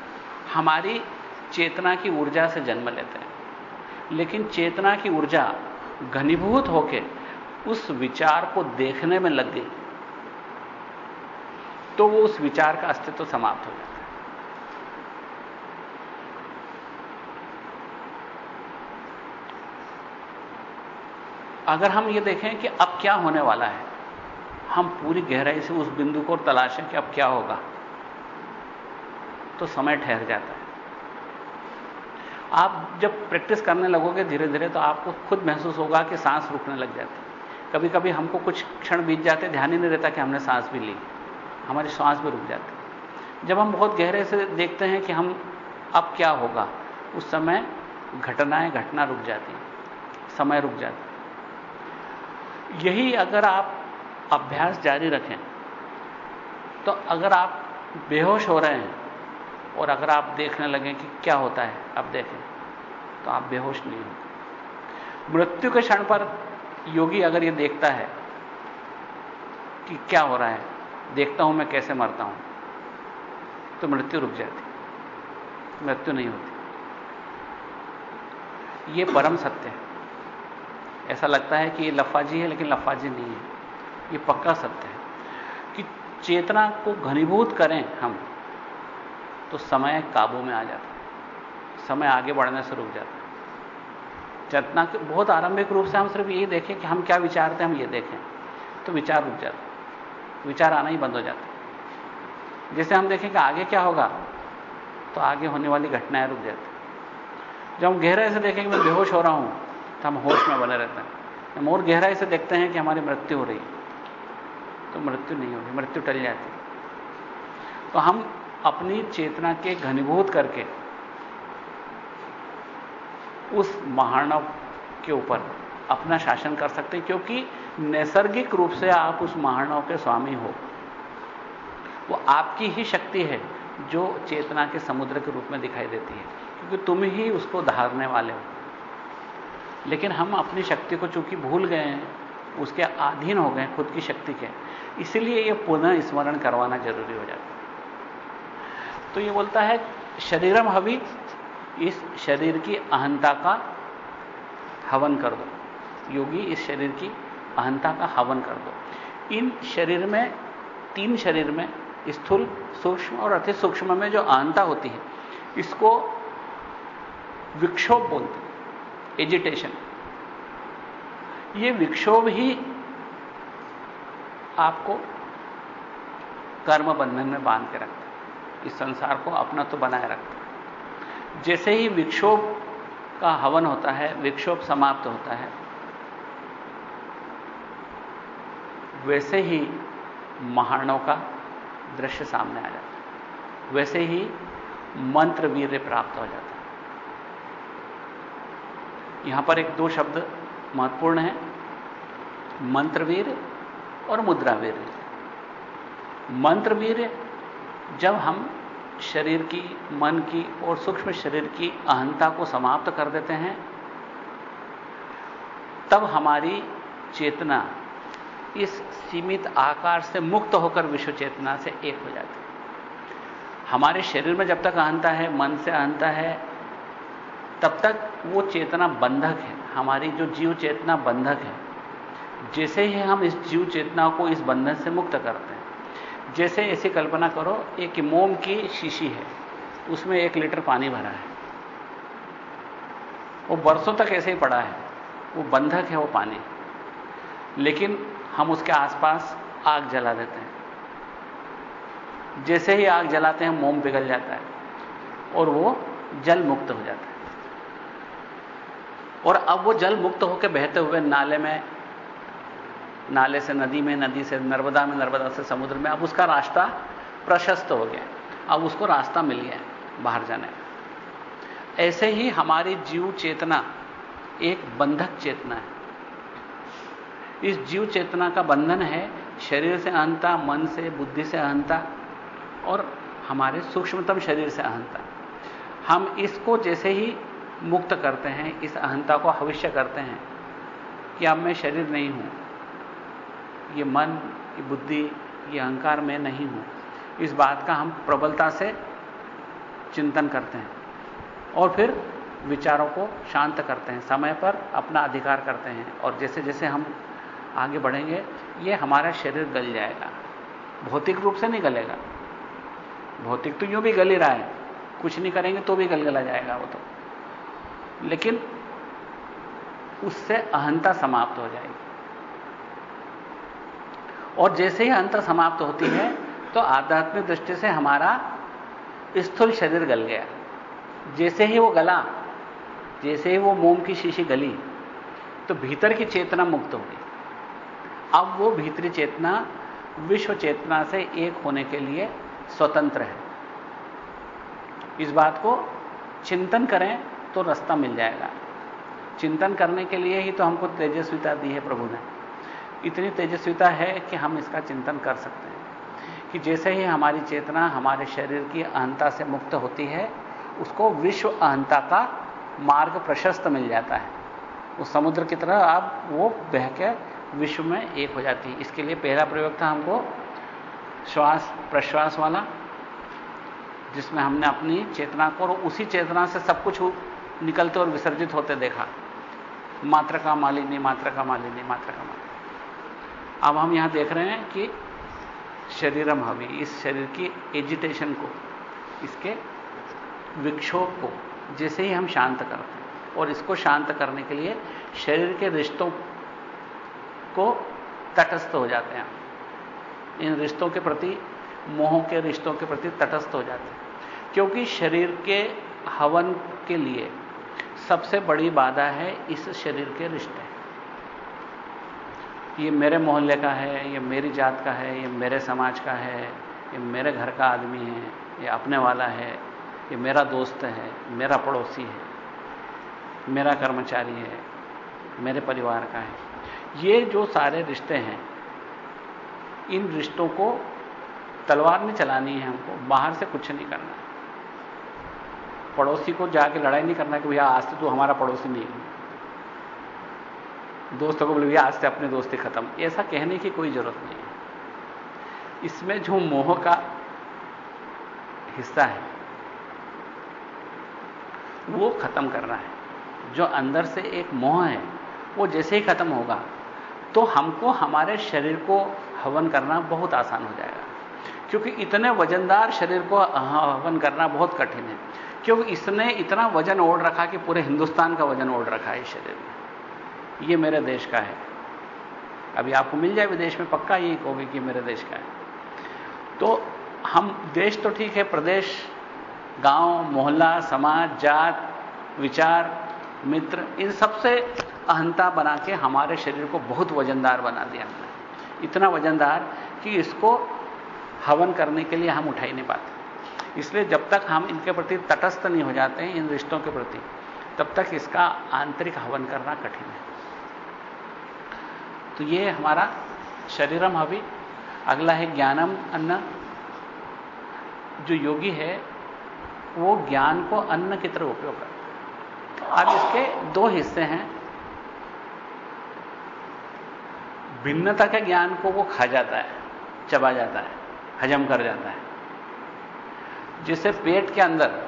हमारी चेतना की ऊर्जा से जन्म लेते हैं। लेकिन चेतना की ऊर्जा घनीभूत होकर उस विचार को देखने में लग गई। तो वो उस विचार का अस्तित्व समाप्त हो जाता है। अगर हम ये देखें कि अब क्या होने वाला है, हम पूरी गहराई से उस बिंदु को तलाशें कि अब क्या होगा तो समय ठहर जाता है। आप जब प्रैक्टिस करने लगोगे धीरे धीरे तो आपको खुद महसूस होगा कि सांस रुकने लग जाती कभी कभी हमको कुछ क्षण बीत जाते ध्यान ही नहीं रहता कि हमने सांस भी ली। हमारी सांस भी रुक जाती जब हम बहुत गहरे से देखते हैं कि हम अब क्या होगा, उस समय घटनाएँ, घटना रुक जाती समय रुक जाता यही अगर आप अभ्यास जारी रखें तो अगर आप बेहोश हो रहे हैं और अगर आप देखने लगें कि क्या होता है, अब देखें तो आप बेहोश नहीं हो मृत्यु के क्षण पर योगी अगर ये देखता है कि क्या हो रहा है देखता हूँ मैं कैसे मरता हूँ। तो मृत्यु रुक जाती। मृत्यु नहीं होती। ये परम सत्य है। ऐसा लगता है कि ये लफाजी है, लेकिन लफाजी नहीं है। ये पक्का सत्य है कि चेतना को घनीभूत करें हम तो समय काबू में आ जाता है। समय आगे बढ़ने से रुक जाता है। चेतना के बहुत आरंभिक रूप से हम सिर्फ़ यही देखें कि हम क्या विचारते हैं, हम ये देखें तो विचार रुक जाता विचार आना ही बंद हो जाता जैसे हम देखें कि आगे क्या होगा तो आगे होने वाली घटनाएँ रुक जाती जब हम गहराई से देखें कि मैं बेहोश हो रहा हूँ तो हम होश में बने रहते हैं। हम और गहराई से देखते हैं कि हमारी मृत्यु हो रही है। तो मृत्यु नहीं होगी, मृत्यु टल जाती तो हम अपनी चेतना के घनीभूत करके उस महानव के ऊपर अपना शासन कर सकते हैं, क्योंकि नैसर्गिक रूप से आप उस महानव के स्वामी हो। वो आपकी ही शक्ति है जो चेतना के समुद्र के रूप में दिखाई देती है, क्योंकि तुम ही उसको धारने वाले हो। लेकिन हम अपनी शक्ति को चूँकि भूल गए हैं, उसके अधीन हो गए खुद की शक्ति के, इसलिए यह पुनः स्मरण करवाना ज़रूरी हो जाता है। तो ये बोलता है, शरीरम हवि, इस शरीर की अहंता का हवन कर दो। योगी इस शरीर की अहंता का हवन कर दो। इन शरीर में, तीन शरीर में, स्थूल, सूक्ष्म और अति सूक्ष्म में जो अहंता होती है, इसको विक्षोभ बोलते हैं एजिटेशन ये विक्षोभ ही आपको कर्म बंधन में बाँध के रखता है। इस संसार को अपना तो बनाए रखता है। जैसे ही विक्षोभ का हवन होता है, विक्षोभ समाप्त होता है वैसे ही महारणों का दृश्य सामने आ जाता है। वैसे ही मंत्र वीर्य प्राप्त हो जाता है। यहाँ पर एक दो शब्द महत्वपूर्ण है। मंत्रवीर और मुद्रावीर मंत्रवीर जब हम शरीर की, मन की और सूक्ष्म शरीर की अहंता को समाप्त कर देते हैं, तब हमारी चेतना इस सीमित आकार से मुक्त होकर विश्व चेतना से एक हो जाती है। हमारे शरीर में जब तक अहंता है, मन से अहंता है, तब तक वो चेतना बंधक है। हमारी जो जीव चेतना बंधक है, जैसे ही हम इस जीव चेतना को इस बंधन से मुक्त करते हैं, जैसे ऐसी कल्पना करो, एक मोम की शीशी है, उसमें एक लीटर पानी भरा है। वो बरसों तक ऐसे ही पड़ा है, वो बंधक है वो पानी। लेकिन हम उसके आसपास आग जला देते हैं। जैसे ही आग जलाते हैं, मोम पिघल जाता है और वो जल मुक्त हो जाता है। और अब वो जल मुक्त होकर बहते हुए नाले में, नाले से नदी में, नदी से नर्मदा में, नर्मदा से समुद्र में, अब उसका रास्ता प्रशस्त हो गया। अब उसको रास्ता मिल गया बाहर जाने। ऐसे ही हमारी जीव चेतना एक बंधक चेतना है। इस जीव चेतना का बंधन है, शरीर से अहंता, मन से, बुद्धि से अहंता, और हमारे सूक्ष्मतम शरीर से अहंता। हम इसको जैसे ही मुक्त करते हैं, इस अहंता को भविष्य करते हैं कि अब मैं शरीर नहीं हूँ। ये मन, ये बुद्धि, ये अहंकार मैं नहीं हूँ। इस बात का हम प्रबलता से चिंतन करते हैं और फिर विचारों को शांत करते हैं, समय पर अपना अधिकार करते हैं और जैसे जैसे हम आगे बढ़ेंगे, ये हमारा शरीर गल जाएगा। भौतिक रूप से नहीं गलेगा। भौतिक तो यूँ भी गल ही रहा है। कुछ नहीं करेंगे तो भी गल गला जाएगा वो तो। लेकिन उससे अहंता समाप्त हो जाएगी। और जैसे ही अहंता समाप्त होती है तो आध्यात्मिक दृष्टि से हमारा स्थूल शरीर गल गया। जैसे ही वो गला, जैसे ही वो मोम की शीशी गली तो भीतर की चेतना मुक्त हो गई। अब वो भीतरी चेतना, विश्व चेतना से एक होने के लिए स्वतंत्र है। इस बात को चिंतन करें तो रास्ता मिल जाएगा। चिंतन करने के लिए ही तो हमको तेजस्विता दी है प्रभु ने। इतनी तेजस्विता है कि हम इसका चिंतन कर सकते हैं। कि जैसे ही हमारी चेतना हमारे शरीर की अहंता से मुक्त होती है, उसको विश्व अहंता का मार्ग प्रशस्त मिल जाता है। उस समुद्र की तरह अब वो बह के विश्व में एक हो जाती है। इसके लिए पहला प्रयोग था हमको श्वास, प्रश्वास वाला, जिसमें हमने अपनी चेतना को और उसी चेतना से सब कुछ निकलते और विसर्जित होते देखा। मात्र का मालिनी, मात्र का मालिनी, मात्र का मालिनी। अब हम यहाँ देख रहे हैं कि शरीरम हवी, इस शरीर की एजिटेशन को, इसके विक्षोभ को, जैसे ही हम शांत करते हैं। और इसको शांत करने के लिए शरीर के रिश्तों को तटस्थ हो जाते हैं। इन रिश्तों के प्रति, मोह के रिश्तों के प्रति तटस्थ हो जाते हैं। क्योंकि शरीर के हवन के लिए सबसे बड़ी बाधा है इस शरीर के रिश्ते। ये मेरे मोहल्ले का है, ये मेरी जात का है, ये मेरे समाज का है, ये मेरे घर का आदमी है, ये अपने वाला है, ये मेरा दोस्त है, मेरा पड़ोसी है, मेरा कर्मचारी है, मेरे परिवार का है। ये जो सारे रिश्ते हैं, इन रिश्तों को तलवार में चलानी है हमको, बाहर से कुछ नहीं करना पड़ोसी को जाके लड़ाई नहीं करना कि भैया, आज से तू हमारा पड़ोसी नहीं है। दोस्तों को बोले, भैया, आज से अपने दोस्ती खत्म। ऐसा कहने की कोई ज़रूरत नहीं है। इसमें जो मोह का हिस्सा है, वो खत्म करना है। जो अंदर से एक मोह है, वो जैसे ही खत्म होगा तो हमको, हमारे शरीर को हवन करना बहुत आसान हो जाएगा। क्योंकि इतने वजनदार शरीर को हवन करना बहुत कठिन है। क्योंकि इसने इतना वज़न ओढ़ रखा कि पूरे हिंदुस्तान का वज़न ओढ़ रखा है इस शरीर में। ये मेरे देश का है। अभी आपको मिल जाए विदेश में, पक्का ये कहोगे कि मेरे देश का है। तो हम, देश तो ठीक है, प्रदेश, गाँव, मोहल्ला, समाज, जात, विचार, मित्र, इन सबसे अहंता बना के हमारे शरीर को बहुत वजनदार बना दिया। इतना वजनदार कि इसको हवन करने के लिए हम उठा ही नहीं पाते। इसलिए जब तक हम इनके प्रति तटस्थ नहीं हो जाते हैं, इन रिश्तों के प्रति, तब तक इसका आंतरिक हवन करना कठिन है। तो ये हमारा शरीरम हवि। अगला है ज्ञानम अन्न। जो योगी है, वो ज्ञान को अन्न की तरह उपयोग करता है। अब इसके दो हिस्से हैं। भिन्नता के ज्ञान को वो खा जाता है, चबा जाता है, हजम कर जाता है। जिससे पेट के अंदर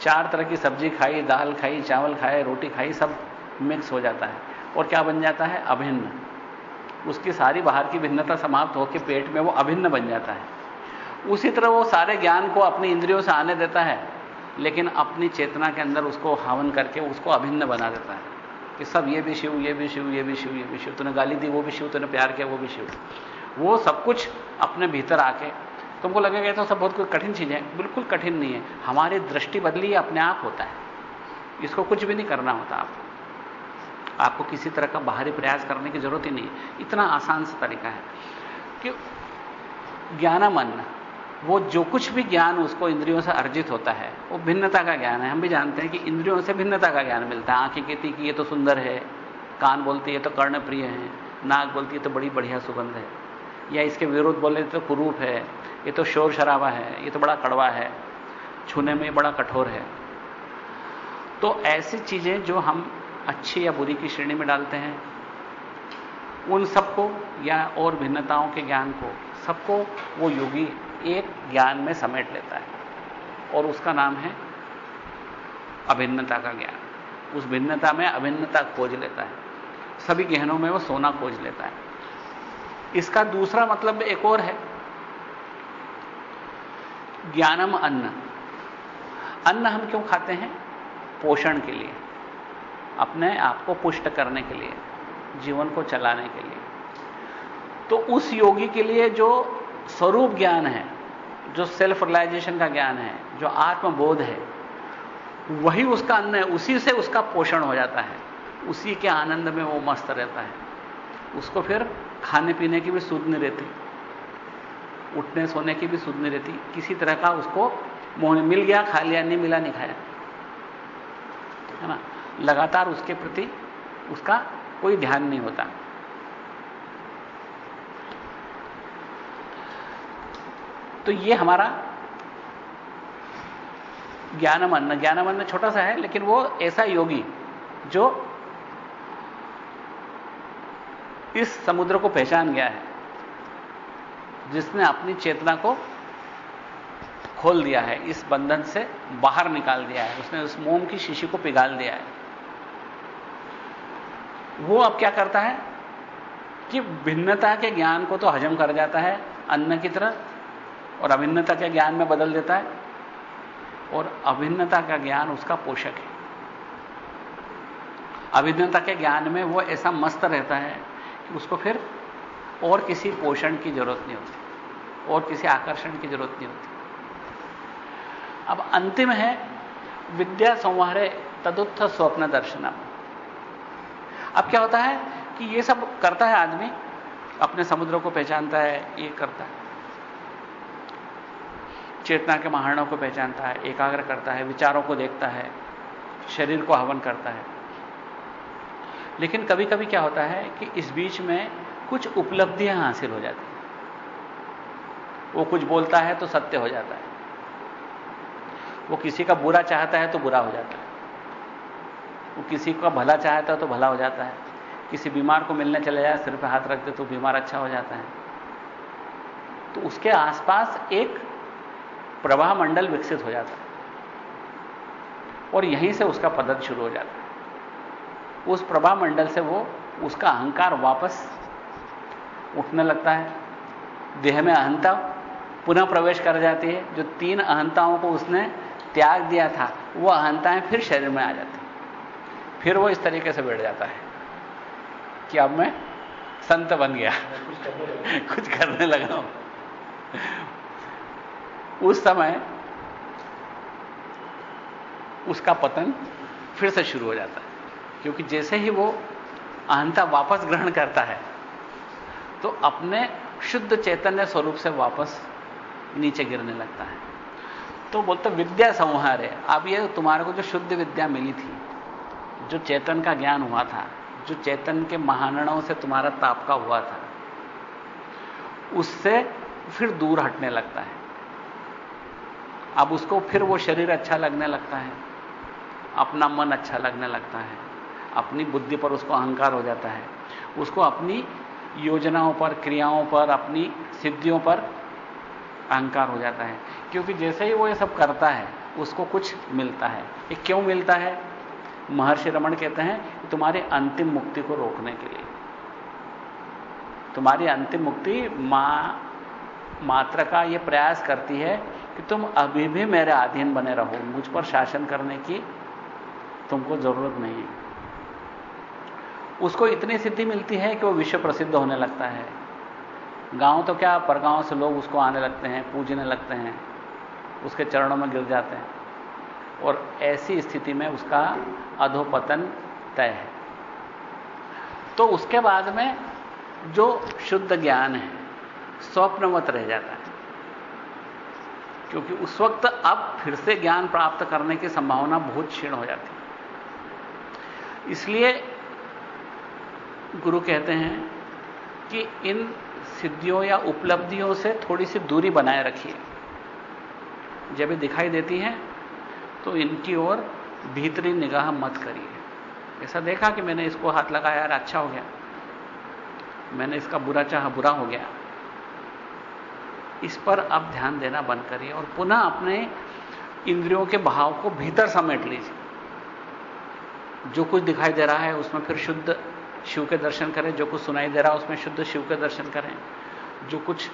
चार तरह की सब्ज़ी खाई, दाल खाई, चावल खाए, रोटी खाई, सब मिक्स हो जाता है। और क्या बन जाता है? अभिन्न। उसकी सारी बाहर की भिन्नता समाप्त होकर पेट में वो अभिन्न बन जाता है। उसी तरह वो सारे ज्ञान को अपनी इंद्रियों से आने देता है, लेकिन अपनी चेतना के अंदर उसको हवन करके उसको अभिन्न बना देता है। कि सब ये भी शिव, ये भी शिव, ये भी शिव, ये भी शिव। तूने गाली दी, वो भी शिव, तूने प्यार किया, वो भी शिव। वो सब कुछ अपने भीतर आके, तुमको लगेगा तो सब बहुत कोई कठिन चीज़ें है। बिल्कुल कठिन नहीं है। हमारी दृष्टि बदली अपने आप होता है। इसको कुछ भी नहीं करना होता आपको। आपको किसी तरह का बाहरी प्रयास करने की ज़रूरत ही नहीं इतना आसान सा तरीका है कि ज्ञानमन वो जो कुछ भी ज्ञान उसको इंद्रियों से अर्जित होता है, वो भिन्नता का ज्ञान है। हम भी जानते हैं कि इंद्रियों से भिन्नता का ज्ञान मिलता है। आँखें कहती कि ये तो सुंदर है, कान बोलती है तो कर्ण प्रिय है, नाक बोलती है तो बड़ी बढ़िया सुगंध है। या इसके विरोध बोले तो कुरूप है, ये तो शोर शराबा है, ये तो बड़ा कड़वा है, छूने में बड़ा कठोर है। तो ऐसी चीज़ें जो हम अच्छी या बुरी की श्रेणी में डालते हैं, उन सबको या और भिन्नताओं के ज्ञान को, सबको वो योगी एक ज्ञान में समेट लेता है। और उसका नाम है अभिन्नता का ज्ञान। उस भिन्नता में अभिन्नता खोज लेता है। सभी गहनों में वो सोना खोज लेता है। इसका दूसरा मतलब एक और है। ज्ञानम अन्न। अन्न हम क्यों खाते हैं? पोषण के लिए। अपने आप को पुष्ट करने के लिए। जीवन को चलाने के लिए। तो उस योगी के लिए जो स्वरूप ज्ञान है, जो सेल्फ रिलाइजेशन का ज्ञान है, जो आत्मबोध है, वही उसका अन्न है, उसी से उसका पोषण हो जाता है। उसी के आनंद में वो मस्त रहता है। उसको फिर खाने पीने की भी सुध नहीं रहती, उठने सोने की भी सुध नहीं रहती। किसी तरह का उसको मोह मिल गया, खा लिया, नहीं मिला, नहीं खाया। है ना? लगातार उसके प्रति उसका कोई ध्यान नहीं होता। तो ये हमारा ज्ञानमन्न ज्ञानमन्न छोटा सा है, लेकिन वो ऐसा योगी जो इस समुद्र को पहचान गया है, जिसने अपनी चेतना को खोल दिया है, इस बंधन से बाहर निकाल दिया है, उसने उस मोम की शीशी को पिघाल दिया है। वो अब क्या करता है कि भिन्नता के ज्ञान को तो हजम कर जाता है, अन्न की तरह और अभिन्नता के ज्ञान में बदल देता है। और अभिन्नता का ज्ञान उसका पोषक है। अभिन्नता के ज्ञान में वो ऐसा मस्त रहता है कि उसको फिर और किसी पोषण की ज़रूरत नहीं होती, और किसी आकर्षण की ज़रूरत नहीं होती। अब अंतिम है विद्या संवारे तदुत्थ स्वप्न दर्शनम। अब क्या होता है कि ये सब करता है आदमी, अपने समुद्र को पहचानता है, ये करता है। चेतना के महारणों को पहचानता है, एकाग्र करता है, विचारों को देखता है, शरीर को हवन करता है। लेकिन कभी कभी क्या होता है कि इस बीच में कुछ उपलब्धियाँ हासिल हो जाती हैं। वो कुछ बोलता है तो सत्य हो जाता है। वो किसी का बुरा चाहता है तो बुरा हो जाता है। वो किसी का भला चाहता है तो भला हो जाता है। किसी बीमार को मिलने चले जाए, सिर पे हाथ रख दे तो बीमार अच्छा हो जाता है। तो उसके आसपास एक प्रवाह मंडल विकसित हो जाता है और यहीं से उसका पद्धत शुरू हो जाता है उस प्रवाह मंडल से वो, उसका अहंकार वापस उठने लगता है। देह में अहंता पुनः प्रवेश कर जाती है। जो तीन अहंताओं को उसने त्याग दिया था, वो अहंताएँ फिर शरीर में आ जाती फिर वो इस तरीके से बैठ जाता है कि अब मैं संत बन गया। कुछ करने लगा उस समय उसका पतन फिर से शुरू हो जाता है। क्योंकि जैसे ही वो अहंता वापस ग्रहण करता है तो अपने शुद्ध चैतन्य स्वरूप से वापस नीचे गिरने लगता है। तो बोलते विद्या संहार। है अब ये तुम्हारे को जो शुद्ध विद्या मिली थी, जो चेतन का ज्ञान हुआ था, जो चेतन के महानणों से तुम्हारा तापका हुआ था, उससे फिर दूर हटने लगता है। अब उसको फिर वो शरीर अच्छा लगने लगता है। अपना मन अच्छा लगने लगता है। अपनी बुद्धि पर उसको अहंकार हो जाता है। उसको अपनी योजनाओं पर, क्रियाओं पर, अपनी सिद्धियों पर अहंकार हो जाता है। क्योंकि जैसे ही वो ये सब करता है, उसको कुछ मिलता है। ये क्यों मिलता है? महर्षि रमण कहते हैं तुम्हारी अंतिम मुक्ति को रोकने के लिए। तुम्हारी अंतिम मुक्ति माँ, मात्र का यह प्रयास करती है कि तुम अभी भी मेरे अधीन बने रहो, मुझ पर शासन करने की तुमको ज़रूरत नहीं है। उसको इतनी सिद्धि मिलती है कि वो विश्व प्रसिद्ध होने लगता है। गाँव तो क्या पर गाँव से लोग उसको आने लगते हैं, पूजने लगते हैं, उसके चरणों में गिर जाते हैं। और ऐसी स्थिति में उसका अधोपतन तय है। तो उसके बाद में जो शुद्ध ज्ञान है, स्वप्नवत रह जाता है। क्योंकि उस वक्त अब फिर से ज्ञान प्राप्त करने की संभावना बहुत क्षीण हो जाती है। इसलिए गुरु कहते हैं कि इन सिद्धियों या उपलब्धियों से थोड़ी सी दूरी बनाए रखिए। जब ये दिखाई देती हैं तो इनकी ओर भीतरी निगाह मत करिए। ऐसा देखा कि मैंने इसको हाथ लगाया यार अच्छा हो गया। मैंने इसका बुरा चाहा बुरा हो गया। इस पर अब ध्यान देना बंद करिए और पुनः अपने इंद्रियों के भाव को भीतर समेट लीजिए। जो कुछ दिखाई दे रहा है, उसमें फिर शुद्ध शिव के दर्शन करें। जो कुछ सुनाई दे रहा है, उसमें शुद्ध शिव के दर्शन करें। जो कुछ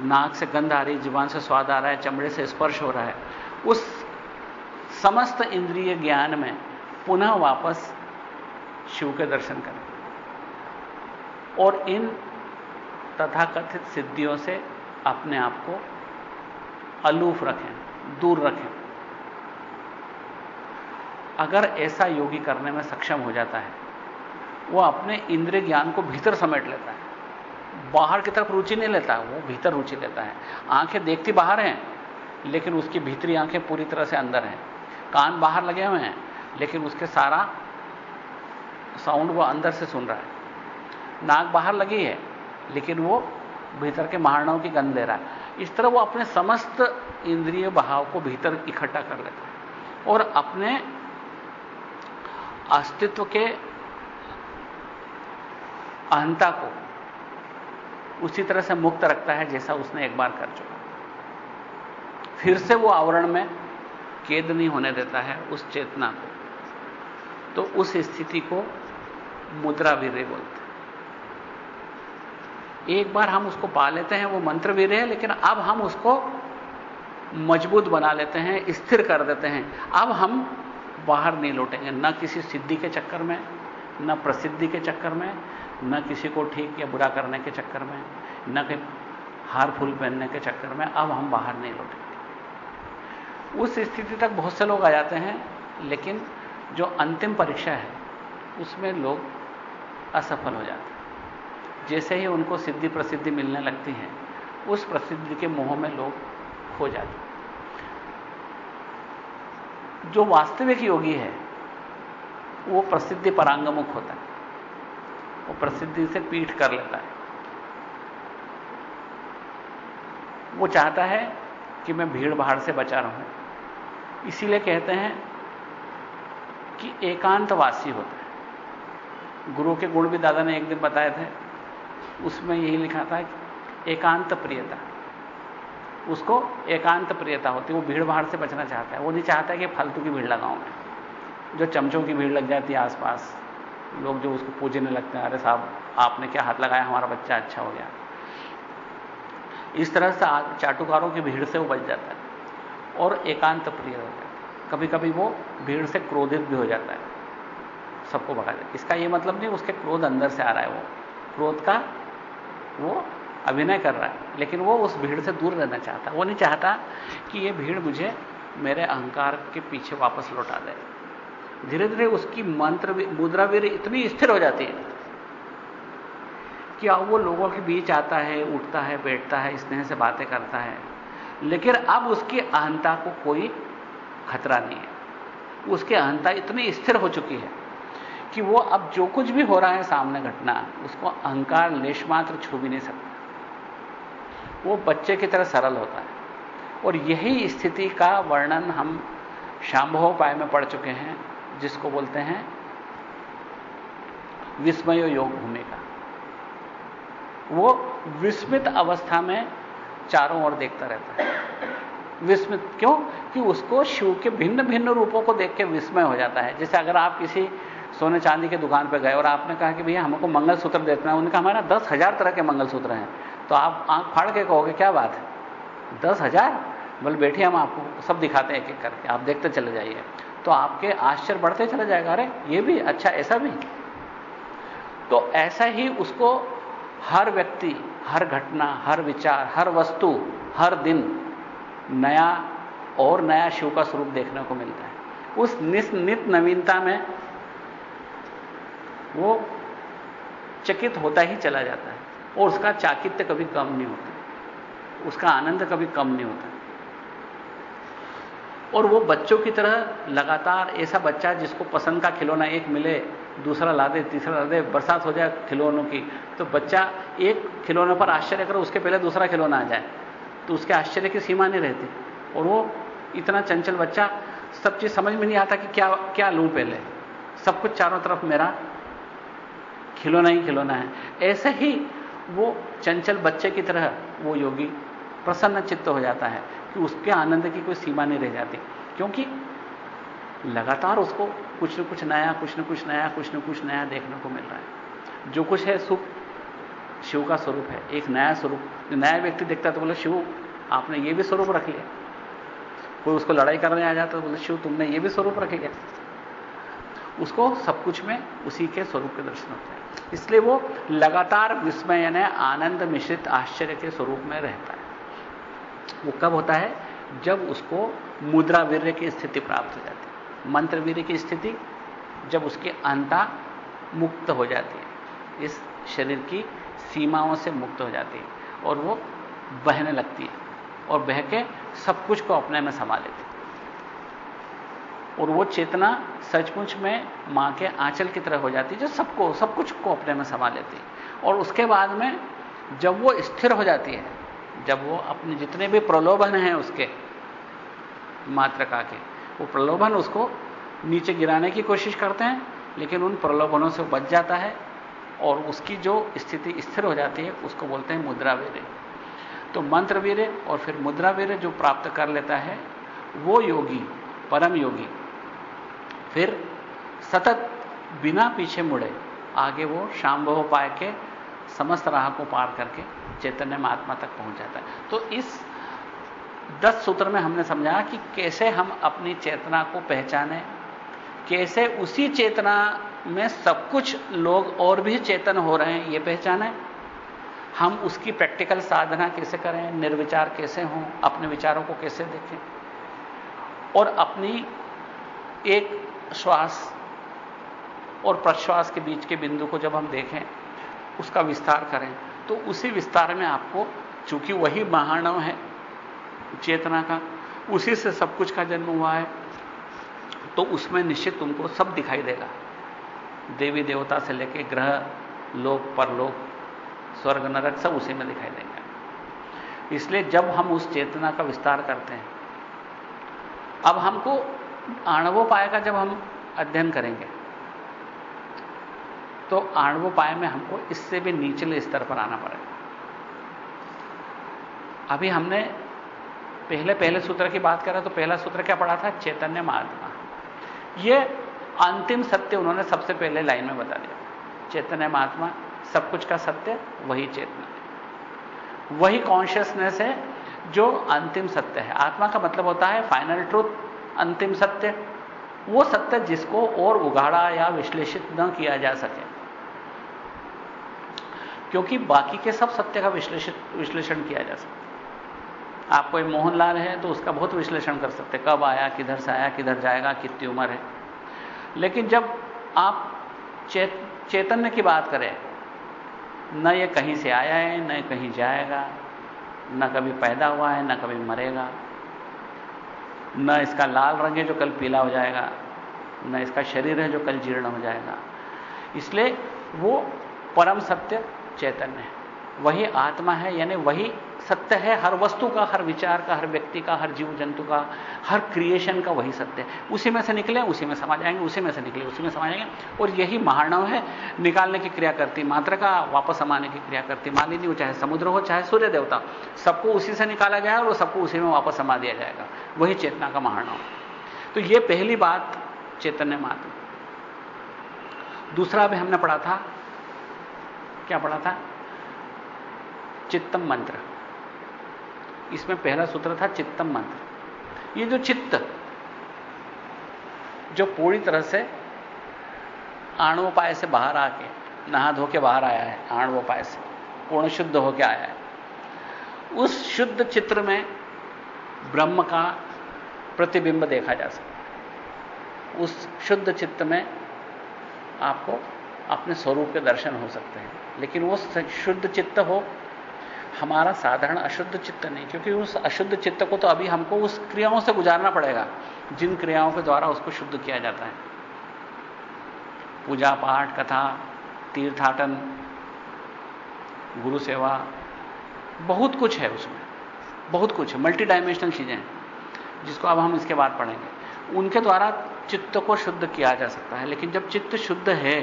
नाक से गंध आ रही जीवान से स्वाद आ रहा है, चमड़े से स्पर्श हो रहा है, उस समस्त इंद्रिय ज्ञान में पुनः वापस शिव के दर्शन करें। और इन तथाकथित सिद्धियों से अपने आप को अलूफ रखें, दूर रखें। अगर ऐसा योगी करने में सक्षम हो जाता है, वो अपने इंद्रिय ज्ञान को भीतर समेट लेता है। बाहर की तरफ़ रुचि नहीं लेता, वो भीतर रुचि लेता है। आँखें देखती बाहर हैं, लेकिन उसकी भीतरी आँखें पूरी तरह से अंदर हैं। कान बाहर लगे हुए हैं, लेकिन उसके सारा साउंड वो अंदर से सुन रहा है। नाक बाहर लगी है, लेकिन वो भीतर के महारणाओं की गंध ले रहा है। इस तरह वो अपने समस्त इंद्रिय भाव को भीतर इकट्ठा कर लेता है और अपने अस्तित्व के अहंता को उसी तरह से मुक्त रखता है जैसा उसने एक बार कर चुका। फिर से वो आवरण में कैद नहीं होने देता है उस चेतना को। तो उस स्थिति को मुद्रा वीर्य बोलते हैं। एक बार हम उसको पा लेते हैं, वो मंत्र वीर्य है लेकिन अब हम उसको मज़बूत बना लेते हैं, स्थिर कर देते हैं। अब हम बाहर नहीं लौटेंगे, न किसी सिद्धि के चक्कर में, न प्रसिद्धि के चक्कर में, न किसी को ठीक या बुरा करने के चक्कर में, न कि हार फूल पहनने के चक्कर में, अब हम बाहर नहीं लौटेंगे। उस स्थिति तक बहुत से लोग आ जाते हैं, लेकिन जो अंतिम परीक्षा है, उसमें लोग असफल हो जाते हैं। जैसे ही उनको सिद्धि प्रसिद्धि मिलने लगती है, उस प्रसिद्धि के मोह में लोग खो जाते जो वास्तविक योगी है, वो प्रसिद्धि परांगमुख होता है। वो प्रसिद्धि से पीठ कर लेता है। वो चाहता है कि मैं भीड़ भाड़ से बचा रहूँ। इसीलिए कहते हैं कि एकांतवासी होता है। गुरु के गुण भी दादा ने एक दिन बताए थे उसमें यही लिखा था एकांत प्रियता। उसको एकांत प्रियता होती है, वो भीड़ भाड़ से बचना चाहता है। वो नहीं चाहता कि फालतू की भीड़ लगाऊँ मैं। जो चमचों की भीड़ लग जाती है आसपास, लोग जो उसको पूजने लगते हैं, अरे साहब, आपने क्या हाथ लगाया? हमारा बच्चा अच्छा हो गया। इस तरह से चाटुकारों की भीड़ से वो बच जाता है और एकांत प्रिय हो जाता है। कभी कभी वो भीड़ से क्रोधित भी हो जाता है। सबको भगा जाता इसका ये मतलब नहीं, उसके क्रोध अंदर से आ रहा है वो। क्रोध का वो अभिनय कर रहा है, लेकिन वो उस भीड़ से दूर रहना चाहता, वो नहीं चाहता कि ये भीड़ मुझे मेरे अहंकार के पीछे वापस लौटा दे। धीरे धीरे उसकी मंत्र मुद्रा वीर इतनी स्थिर हो जाती है कि अब वो लोगों के बीच आता है, उठता है, बैठता है, स्नेह से बातें करता है, लेकिन अब उसकी अहंता को कोई खतरा नहीं है। उसकी अहंता इतनी स्थिर हो चुकी है कि वो अब जो कुछ भी हो रहा है सामने घटना, उसको अहंकार लेशमात्र छू भी नहीं सकता। वो बच्चे की तरह सरल होता है। और यही स्थिति का वर्णन हम शांभव में पढ़ चुके हैं, जिसको बोलते हैं विस्मय योग भूमि का। वो विस्मित अवस्था में चारों ओर देखता रहता है। विस्मित क्यों? कि उसको शिव के भिन्न भिन्न रूपों को देख के विस्मय हो जाता है। जैसे अगर आप किसी सोने चांदी के दुकान पर गए और आपने कहा कि भैया हमको मंगलसूत्र देखना है। उनका हमारा दस हज़ार तरह के मंगलसूत्र हैं। तो आप आँख फाड़ के कहोगे, क्या बात है? दस हज़ार? बोले बैठिए हम आपको सब दिखाते हैं एक एक करके। आप देखते चले जाइए। तो आपके आश्चर्य बढ़ते चले जाएगा। अरे, ये भी? अच्छा ऐसा भी? तो ऐसा ही उसको हर व्यक्ति, हर घटना, हर विचार, हर वस्तु, हर दिन नया और नया शिव का स्वरूप देखने को मिलता है। उस नित नवीनता में वो चकित होता ही चला जाता है। और उसका चाकित्य कभी कम नहीं होता। उसका आनंद कभी कम नहीं होता। और वो बच्चों की तरह लगातार ऐसा बच्चा जिसको पसंद का खिलौना एक मिले, दूसरा ला दे, तीसरा ला दे, बरसात हो जाए खिलौनों की तो बच्चा एक खिलौने पर आश्चर्य करो, उसके पहले दूसरा खिलौना आ जाए। तो उसके आश्चर्य की सीमा नहीं रहती। और वो इतना चंचल बच्चा, सब चीज़ समझ में नहीं आता कि क्या क्या लूँ पहले। सब कुछ चारों तरफ़ मेरा खिलौना ही खिलौना है। ऐसे ही वो चंचल बच्चे की तरह वो योगी प्रसन्न चित्त हो जाता है कि उसके आनंद की कोई सीमा नहीं रह जाती। क्योंकि लगातार उसको कुछ न कुछ नया, कुछ न कुछ नया, कुछ न कुछ नया देखने को मिल रहा है। जो कुछ है सुख, शिव का स्वरूप है। एक नया स्वरूप, नया व्यक्ति देखता है तो बोले, शिव, आपने ये भी स्वरूप रख लिया। कोई उसको लड़ाई करने आ जाता तो बोले, शिव, तुमने ये भी स्वरूप रख लिया। उसको सब कुछ में उसी के स्वरूप के दर्शन होते हैं। इसलिए वो लगातार विस्मय यानी आनंद मिश्रित आश्चर्य के स्वरूप में रहता है। वो कब होता है? जब उसको मुद्रा वीर्य की स्थिति प्राप्त हो जाती है। मंत्र वीर्य की स्थिति जब उसकी अंता मुक्त हो जाती है। इस शरीर की सीमाओं से मुक्त हो जाती है और वो बहने लगती है और बह के सब कुछ को अपने में समा लेती है। और वो चेतना सचमुच में माँ के आंचल की तरह हो जाती जो सबको, सब कुछ को अपने में समा लेती और उसके बाद में जब वो स्थिर हो जाती है, जब वो अपने जितने भी प्रलोभन हैं उसके मात्रका के वो प्रलोभन उसको नीचे गिराने की कोशिश करते हैं, लेकिन उन प्रलोभनों से बच जाता है और उसकी जो स्थिति स्थिर हो जाती है, उसको बोलते हैं मुद्रा वीर्य तो मंत्र वीर्य और फिर मुद्रा वीर्य जो प्राप्त कर लेता है, वो योगी, परम योगी फिर सतत बिना पीछे मुड़े आगे वो शाम्भव पाए के समस्त राह को पार करके चैतन्य महात्मा तक पहुँच जाता है। तो इस दस सूत्र में हमने समझा कि कैसे हम अपनी चेतना को पहचाने, कैसे उसी चेतना में सब कुछ लोग और भी चेतन हो रहे हैं, ये पहचाने। हम उसकी प्रैक्टिकल साधना कैसे करें, निर्विचार कैसे हों, अपने विचारों को कैसे देखें। और अपनी एक श्वास और प्रश्वास के बीच के बिंदु को जब हम देखें, उसका विस्तार करें तो उसी विस्तार में आपको, चूँकि वही महानव है, चेतना का, उसी से सब कुछ का जन्म हुआ है तो उसमें निश्चित तुमको सब दिखाई देगा। देवी देवता से लेकर ग्रह, लोक, परलोक, स्वर्ग, नरक, सब उसी में दिखाई देंगे। इसलिए जब हम उस चेतना का विस्तार करते हैं, अब हमको आणवोपाय का जब हम अध्ययन करेंगे तो आणवोपाय में हमको इससे भी निचले स्तर पर आना पड़ेगा। अभी हमने पहले पहले सूत्र की बात करें तो पहला सूत्र क्या पढ़ा था? चैतन्य महात्मा। यह अंतिम सत्य उन्होंने सबसे पहले लाइन में बता दिया। चैतन्य महात्मा, सब कुछ का सत्य, वही चेतना वही कॉन्शियसनेस है जो अंतिम सत्य है। आत्मा का मतलब होता है फाइनल ट्रूथ अंतिम सत्य। वो सत्य जिसको और उगाड़ा या विश्लेषित न किया जा सके। क्योंकि बाकी के सब सत्य का विश्लेषित विश्लेषण किया जा सकता आप कोई मोहनलाल है तो उसका बहुत विश्लेषण कर सकते कब आया किधर से आया किधर जाएगा कितनी उम्र है। लेकिन जब आप चेत, चैतन्य की बात करें न ये कहीं से आया है न कहीं जाएगा न कभी पैदा हुआ है न कभी मरेगा। न इसका लाल रंग है जो कल पीला हो जाएगा, न इसका शरीर है जो कल जीर्ण हो जाएगा। इसलिए वो परम सत्य चैतन्य है। वही आत्मा है, यानी वही सत्य है, हर वस्तु का, हर विचार का, हर व्यक्ति का, हर जीव जंतु का, हर क्रिएशन का वही सत्य है। उसी में से निकले, उसी में समा जाएँगे, उसी में से निकले, उसी में समा जाएँगे। और यही महानव है, निकालने की क्रिया करती मात्र का, वापस समाने की क्रिया करती मालिनी हो चाहे समुद्र हो, चाहे सूर्य देवता, सबको उसी से निकाला गया और सबको उसी में वापस समा दिया जाएगा। वही चेतना का महानव। तो यह पहली बात चैतन्य मात्र। दूसरा भी हमने पढ़ा था। क्या पढ़ा था? चित्तम मंत्र। इसमें पहला सूत्र था चित्तम मंत्र। ये जो चित्त, जो पूरी तरह से आणवोपाय से बाहर आके, नहा धो के बाहर आया है, आणवोपाय से, पूर्ण शुद्ध होकर आया है, उस शुद्ध चित्र में ब्रह्म का प्रतिबिंब देखा जा सकता है। उस शुद्ध चित्त में आपको अपने स्वरूप के दर्शन हो सकते हैं, लेकिन वो शुद्ध चित्त हो हमारा साधारण अशुद्ध चित्त नहीं, क्योंकि उस अशुद्ध चित्त को तो अभी हमको उस क्रियाओं से गुजारना पड़ेगा, जिन क्रियाओं के द्वारा उसको शुद्ध किया जाता है। पूजा पाठ, कथा, तीर्थाटन, गुरु सेवा, बहुत कुछ है उसमें, बहुत कुछ है मल्टी डायमेंशनल चीज़ें हैं, जिसको अब हम इसके बाद पढ़ेंगे। उनके द्वारा चित्त को शुद्ध किया जा सकता है, लेकिन जब चित्त शुद्ध है,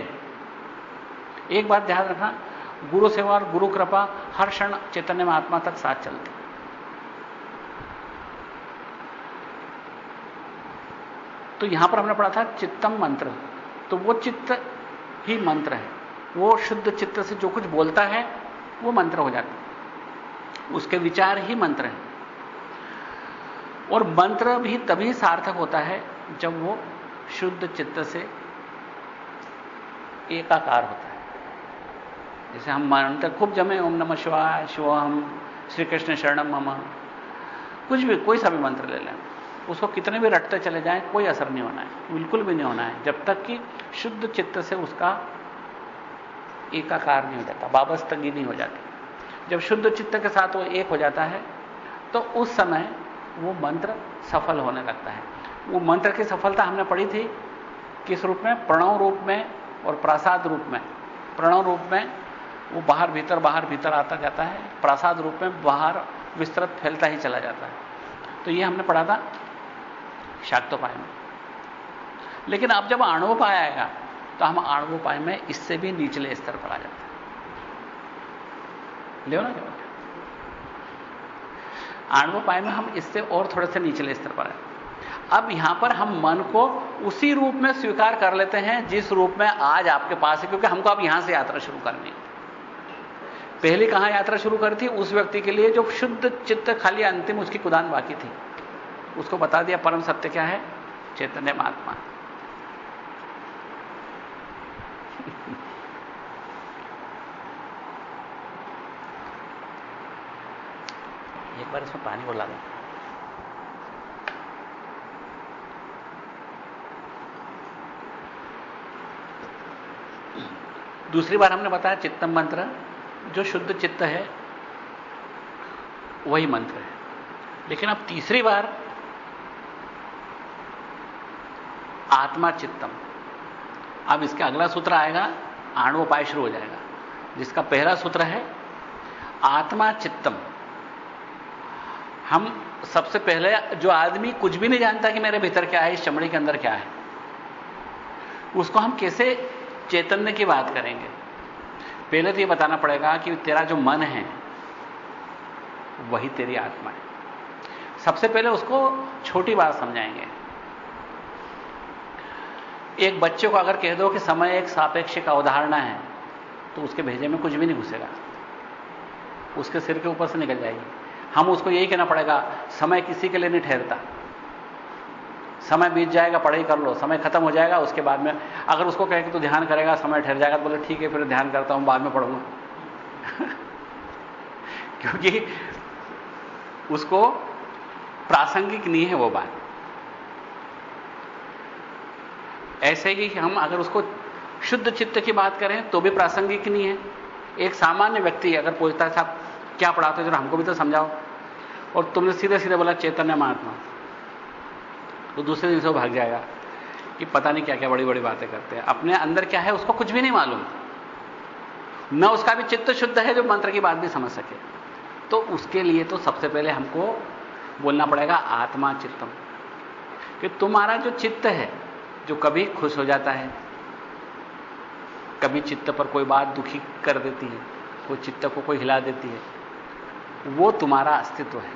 एक बात ध्यान रखना गुरु सेवा और गुरु कृपा हर क्षण चैतन्य में आत्मा तक साथ चलती। तो यहाँ पर हमने पढ़ा था चित्तम मंत्र। तो वो चित्त ही मंत्र है। वो शुद्ध चित्त से जो कुछ बोलता है, वो मंत्र हो जाता है। उसके विचार ही मंत्र हैं। और मंत्र भी तभी सार्थक होता है जब वो शुद्ध चित्त से एकाकार होता है। जैसे हम मंत्र खूब जमे, ओम नमः शिवाय, शिवहम श्री कृष्ण शरणम मम। कुछ भी, कोई सा भी मंत्र ले लें, उसको कितने भी रटते चले जाएँ, कोई असर नहीं होना है, बिल्कुल भी नहीं होना है, जब तक कि शुद्ध चित्त से उसका एकाकार नहीं हो जाता बाबस्तगी नहीं हो जाती। जब शुद्ध चित्त के साथ वो एक हो जाता है तो उस समय वो मंत्र सफल होने लगता है। वो मंत्र की सफलता हमने पढ़ी थी, किस रूप में? प्रणव रूप में और प्रसाद रूप में। प्रणव रूप में वो बाहर भीतर बाहर भीतर आता जाता है। प्रसाद रूप में बाहर विस्तृत फैलता ही चला जाता है। तो ये हमने पढ़ा था शाक्तोपाय में। लेकिन अब जब आणवोपाय आएगा तो हम आणवोपाय में इससे भी निचले स्तर पर आ जाते हैं। ले ना क्या आणवोपाय में हम इससे और थोड़े से निचले स्तर पर आए अब यहाँ पर हम मन को उसी रूप में स्वीकार कर लेते हैं, जिस रूप में आज आपके पास है, क्योंकि हमको अब यहाँ से यात्रा शुरू करनी है। पहले कहाँ यात्रा शुरू करी थी उस व्यक्ति के लिए जो शुद्ध चित्त खाली अंतिम उसकी कुदान बाकी थी। उसको बता दिया, परम सत्य क्या है? चैतन्य महात्मा। एक बार इसमें पानी बोला दो दूसरी बार हमने बताया चित्तम मंत्र। जो शुद्ध चित्त है, वही मंत्र है। लेकिन अब तीसरी बार, आत्मा चित्तम। अब इसका अगला सूत्र आएगा, आणवोपाय शुरू हो जाएगा। जिसका पहला सूत्र है, आत्मा चित्तम। हम सबसे पहले, जो आदमी कुछ भी नहीं जानता कि मेरे भीतर क्या है, इस चमड़ी के अंदर क्या है, उसको हम कैसे चैतन्य की बात करेंगे? पहले तो यह बताना पड़ेगा कि तेरा जो मन है, वही तेरी आत्मा है। सबसे पहले उसको छोटी बात समझाएँगे। एक बच्चे को अगर कह दो कि समय एक सापेक्ष का उदाहरण है तो उसके भेजे में कुछ भी नहीं घुसेगा। उसके सिर के ऊपर से निकल जाएगी। हम उसको यही कहना पड़ेगा, समय किसी के लिए नहीं ठहरता। समय बीत जाएगा, पढ़ाई कर लो, समय खत्म हो जाएगा, उसके बाद में अगर उसको कहे कि तू ध्यान करेगा, समय ठहर जाएगा तो बोले, ठीक है, फिर ध्यान करता हूँ, बाद में पढ़ूँगा। क्योंकि उसको प्रासंगिक नहीं है वो बात। ऐसे ही हम अगर उसको शुद्ध चित्त की बात करें तो भी प्रासंगिक नहीं है। एक सामान्य व्यक्ति अगर पूछता था क्या पढ़ाते हो? जरा हमको भी तो समझाओ। और तुमने सीधे सीधे बोला, चैतन्य महात्मा। तो दूसरे दिन से वो भाग जाएगा। कि पता नहीं क्या क्या बड़ी बड़ी बातें करते हैं। अपने अंदर क्या है उसको कुछ भी नहीं मालूम। न उसका भी चित्त शुद्ध है जो मंत्र की बात भी समझ सके। तो उसके लिए तो सबसे पहले हमको बोलना पड़ेगा आत्मा चित्तम। कि तुम्हारा जो चित्त है, जो कभी खुश हो जाता है, कभी चित्त पर कोई बात दुखी कर देती है, कोई चित्त को कोई हिला देती है, वो तुम्हारा अस्तित्व है।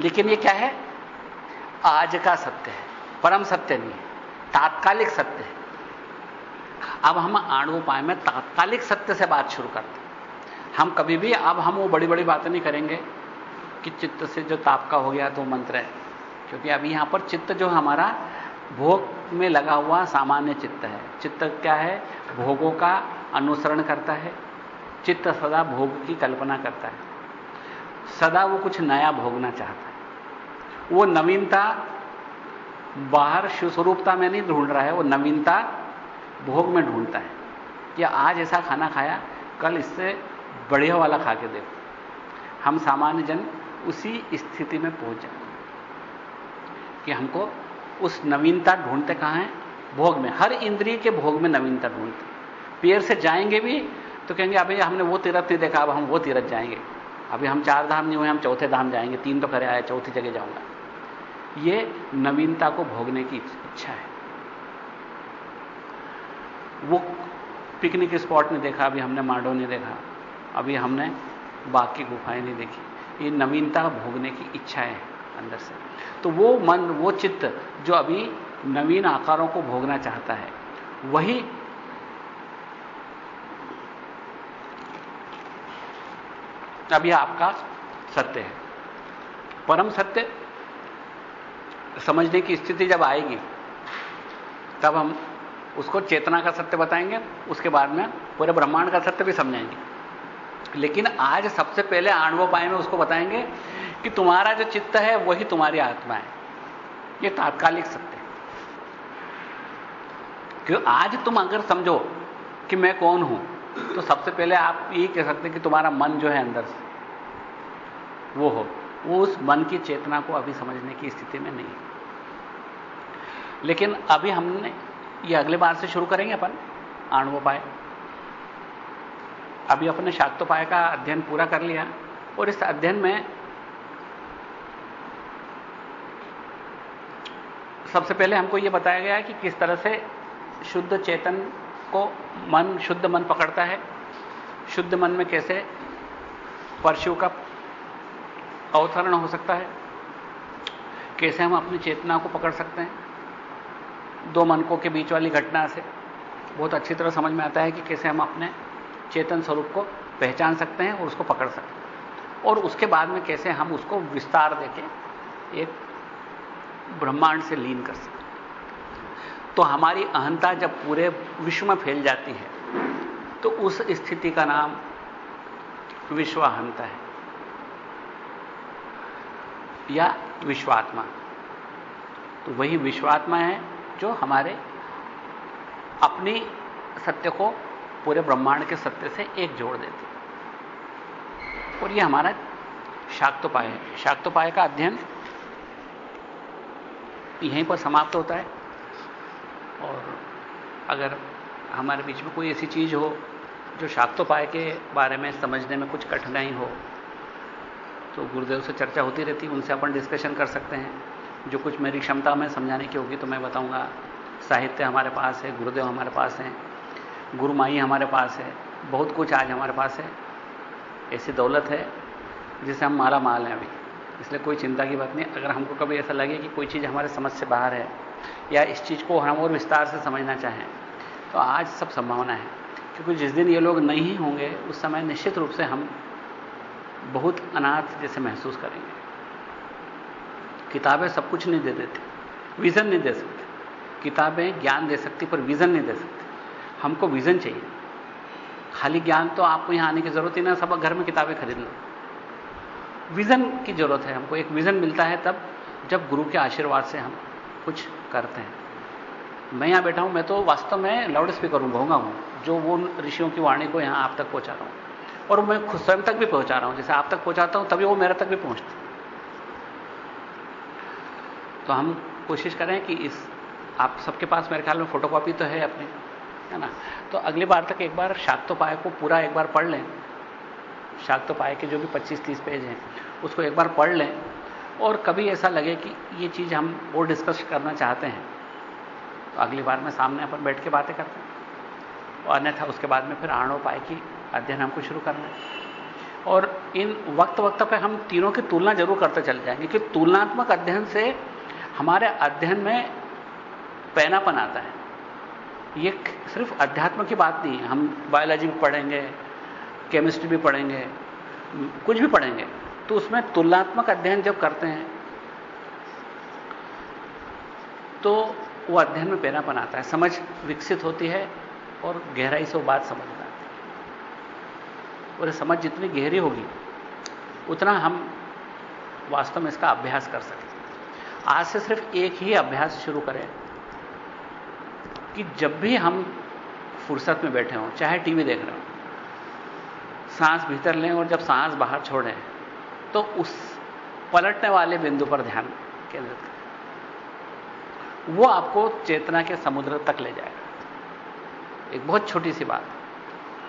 लेकिन ये क्या है? आज का सत्य है, परम सत्य नहीं है, तात्कालिक सत्य है। अब हम आणुपाय में तात्कालिक सत्य से बात शुरू करते हैं। हम कभी भी, अब हम वो बड़ी बड़ी बातें नहीं करेंगे कि चित्त से जो ताप का हो गया तो मंत्र है। क्योंकि अभी यहाँ पर चित्त जो हमारा भोग में लगा हुआ सामान्य चित्त है। चित्त क्या है? भोगों का अनुसरण करता है। चित्त सदा भोग की कल्पना करता है। सदा वो कुछ नया भोगना चाहता है। वो नवीनता बाहर स्वरूपता में नहीं ढूंढ रहा है, वो नवीनता भोग में ढूंढता है कि आज ऐसा खाना खाया, कल इससे बढ़िया वाला खा के देखो। हम सामान्य जन उसी स्थिति में पहुँच जाए कि हमको उस नवीनता ढूंढते कहाँ है? भोग में। हर इंद्रिय के भोग में नवीनता ढूंढते पेड़ से जाएँगे भी तो कहेंगे अभी हमने वो तीरथ नहीं देखा, अब हम वो तीरथ जाएँगे। अभी हम चार धाम नहीं हुए, हम चौथे धाम जाएँगे। तीन तो करे आए, चौथी जगह जाऊँगा। ये नवीनता को भोगने की इच्छा है। वो पिकनिक स्पॉट नहीं देखा, अभी हमने मांडो नहीं देखा, अभी हमने बाग की गुफाएँ नहीं देखी। ये नवीनता भोगने की इच्छा है अंदर से। तो वो मन, वो चित्त जो अभी नवीन आकारों को भोगना चाहता है, वही अभी आपका सत्य है। परम सत्य समझने की स्थिति जब आएगी, तब हम उसको चेतना का सत्य बताएँगे, उसके बाद में पूरे ब्रह्मांड का सत्य भी समझाएँगे। लेकिन आज सबसे पहले आणवोपाय में उसको बताएँगे कि तुम्हारा जो चित्त है, वही तुम्हारी आत्मा है। ये तात्कालिक सत्य क्यों? आज तुम अगर समझो कि मैं कौन हूँ तो सबसे पहले आप यही कह सकते हैं कि तुम्हारा मन जो है अंदर से, वो हो। वो उस मन की चेतना को अभी समझने की स्थिति में नहीं है। लेकिन अभी हमने ये अगले बार से शुरू करेंगे अपन, आणवोपाय। अभी अपने शाक्तोपाय का अध्ययन पूरा कर लिया और इस अध्ययन में सबसे पहले हमको यह बताया गया है कि किस तरह से शुद्ध चेतन को मन, शुद्ध मन पकड़ता है, शुद्ध मन में कैसे परशु का अवतरण हो सकता है। कैसे हम अपनी चेतना को पकड़ सकते हैं? दो मनकों के बीच वाली घटना से बहुत अच्छी तरह समझ में आता है कि कैसे हम अपने चेतन स्वरूप को पहचान सकते हैं और उसको पकड़ सकते हैं। और उसके बाद में कैसे हम उसको विस्तार देके एक ब्रह्मांड से लीन कर सकते हैं। तो हमारी अहंता जब पूरे विश्व में फैल जाती है तो उस स्थिति का नाम विश्वाहंता है। या विश्वात्मा। तो वही विश्वात्मा है जो हमारे अपनी सत्य को पूरे ब्रह्मांड के सत्य से एक जोड़ देती और ये हमारा शाक्तोपाय है। शाक्तोपाय का अध्ययन यहीं पर समाप्त होता है। और अगर हमारे बीच में कोई ऐसी चीज़ हो जो शाक्तोपाय के बारे में समझने में कुछ कठिनाई हो तो गुरुदेव से चर्चा होती रहती, उनसे अपन डिस्कशन कर सकते हैं। जो कुछ मेरी क्षमता में समझाने की होगी तो मैं बताऊँगा। साहित्य हमारे पास है, गुरुदेव हमारे पास हैं गुरुमाई हमारे पास है, बहुत कुछ आज हमारे पास है। ऐसी दौलत है, जिसे हम माला माल हैं अभी। इसलिए कोई चिंता की बात नहीं, अगर हमको कभी ऐसा लगे कि कोई चीज़ हमारे समझ से बाहर है, या इस चीज़ को हम और विस्तार से समझना चाहें तो आज सब संभावना है। क्योंकि जिस दिन ये लोग नहीं होंगे, उस समय निश्चित रूप से हम बहुत अनाथ जैसे महसूस करेंगे। किताबें सब कुछ नहीं दे देती विजन नहीं दे सकती। किताबें ज्ञान दे सकती पर विजन नहीं दे सकती। हमको विजन चाहिए। खाली ज्ञान तो आपको यहाँ आने की ज़रूरत ही ना सब घर में किताबें खरीद लो। विजन की ज़रूरत है हमको, एक विजन मिलता है तब, जब गुरु के आशीर्वाद से हम कुछ करते हैं। मैं यहाँ बैठा हूँ, मैं तो वास्तव में लाउड स्पीकर हूँ भोंगा हूँ, जो वो ऋषियों की वाणी को यहाँ आप तक पहुँचा रहा हूँ। और मैं खुद स्वयं तक भी पहुँचा रहा हूँ। जैसे आप तक पहुंचाता हूँ, तभी वो मेरे तक भी पहुँचते तो हम कोशिश करें कि इस, आप सबके पास मेरे ख्याल में फोटोकॉपी तो है अपनी, है ना? तो अगली बार तक एक बार शाक्तोपाय को पूरा एक बार पढ़ लें। शाक्त पाए के जो भी 25-30 पेज हैं, उसको एक बार पढ़ लें। और कभी ऐसा लगे कि ये चीज़ हम और डिस्कस करना चाहते हैं तो अगली बार में सामने अपन बैठ के बातें करते हैं। और अन्यथा उसके बाद में फिर आणो पाए की अध्ययन हमको शुरू करना है। और इन वक्त वक्त पे हम तीनों की तुलना ज़रूर करते चले जाएँगे कि तुलनात्मक अध्ययन से हमारे अध्ययन में पैनापन आता है। ये सिर्फ़ अध्यात्म की बात नहीं है। हम बायोलॉजी भी पढ़ेंगे, केमिस्ट्री भी पढ़ेंगे, कुछ भी पढ़ेंगे। तो उसमें तुलनात्मक अध्ययन जब करते हैं तो वो अध्ययन में पैनापन आता है। समझ विकसित होती है और गहराई से वो बात समझ में है। और समझ जितनी गहरी होगी, उतना हम वास्तव में इसका अभ्यास कर सकते आज से सिर्फ़ एक ही अभ्यास शुरू करें कि जब भी हम फुर्सत में बैठे हों, चाहे टीवी देख रहे हो, सांस भीतर लें और जब सांस बाहर छोड़ें तो उस पलटने वाले बिंदु पर ध्यान केंद्रित करें। वो आपको चेतना के समुद्र तक ले जाएगा। एक बहुत छोटी सी बात।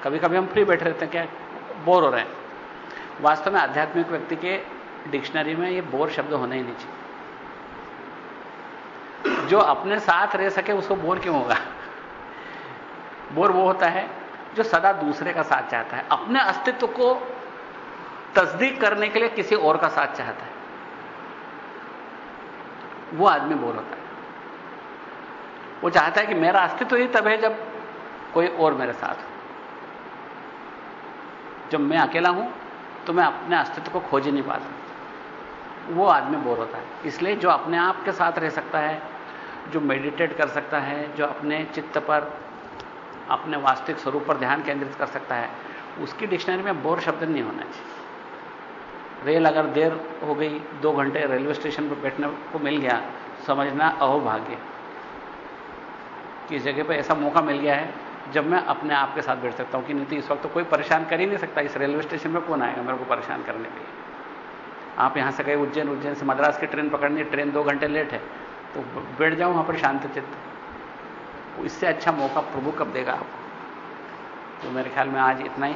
कभी कभी हम फ्री बैठे रहते हैं, क्या बोर हो रहे हैं। वास्तव में आध्यात्मिक व्यक्ति के डिक्शनरी में ये बोर शब्द होना ही नहीं चाहिए। जो अपने साथ रह सके उसको बोर क्यों होगा? बोर वो होता है जो सदा दूसरे का साथ चाहता है। अपने अस्तित्व को तस्दीक करने के लिए किसी और का साथ चाहता है। वो आदमी बोर होता है। वो चाहता है कि मेरा अस्तित्व ही तब है जब कोई और मेरे साथ हो। जब मैं अकेला हूँ तो मैं अपने अस्तित्व को खोज ही नहीं पाता वो आदमी बोर होता है। इसलिए जो अपने आप के साथ रह सकता है, जो मेडिटेट कर सकता है, जो अपने चित्त पर, अपने वास्तविक स्वरूप पर ध्यान केंद्रित कर सकता है, उसकी डिक्शनरी में बोर शब्द नहीं होना चाहिए। रेल अगर देर हो गई, दो घंटे रेलवे स्टेशन पर बैठने को मिल गया, समझना अहोभाग्य। किस जगह पर ऐसा मौका मिल गया है जब मैं अपने आप के साथ बैठ सकता हूँ कि नहीं तो इस वक्त तो कोई परेशान कर ही नहीं सकता। इस रेलवे स्टेशन में कौन आएगा मेरे को परेशान करने के लिए? आप यहाँ से गए उज्जैन उज्जैन से मद्रास की ट्रेन पकड़नी, ट्रेन दो घंटे लेट है तो बैठ जाऊँ वहाँ पर शांत चित्त। इससे अच्छा मौका प्रभु कब देगा आपको? तो मेरे ख्याल में आज इतना ही।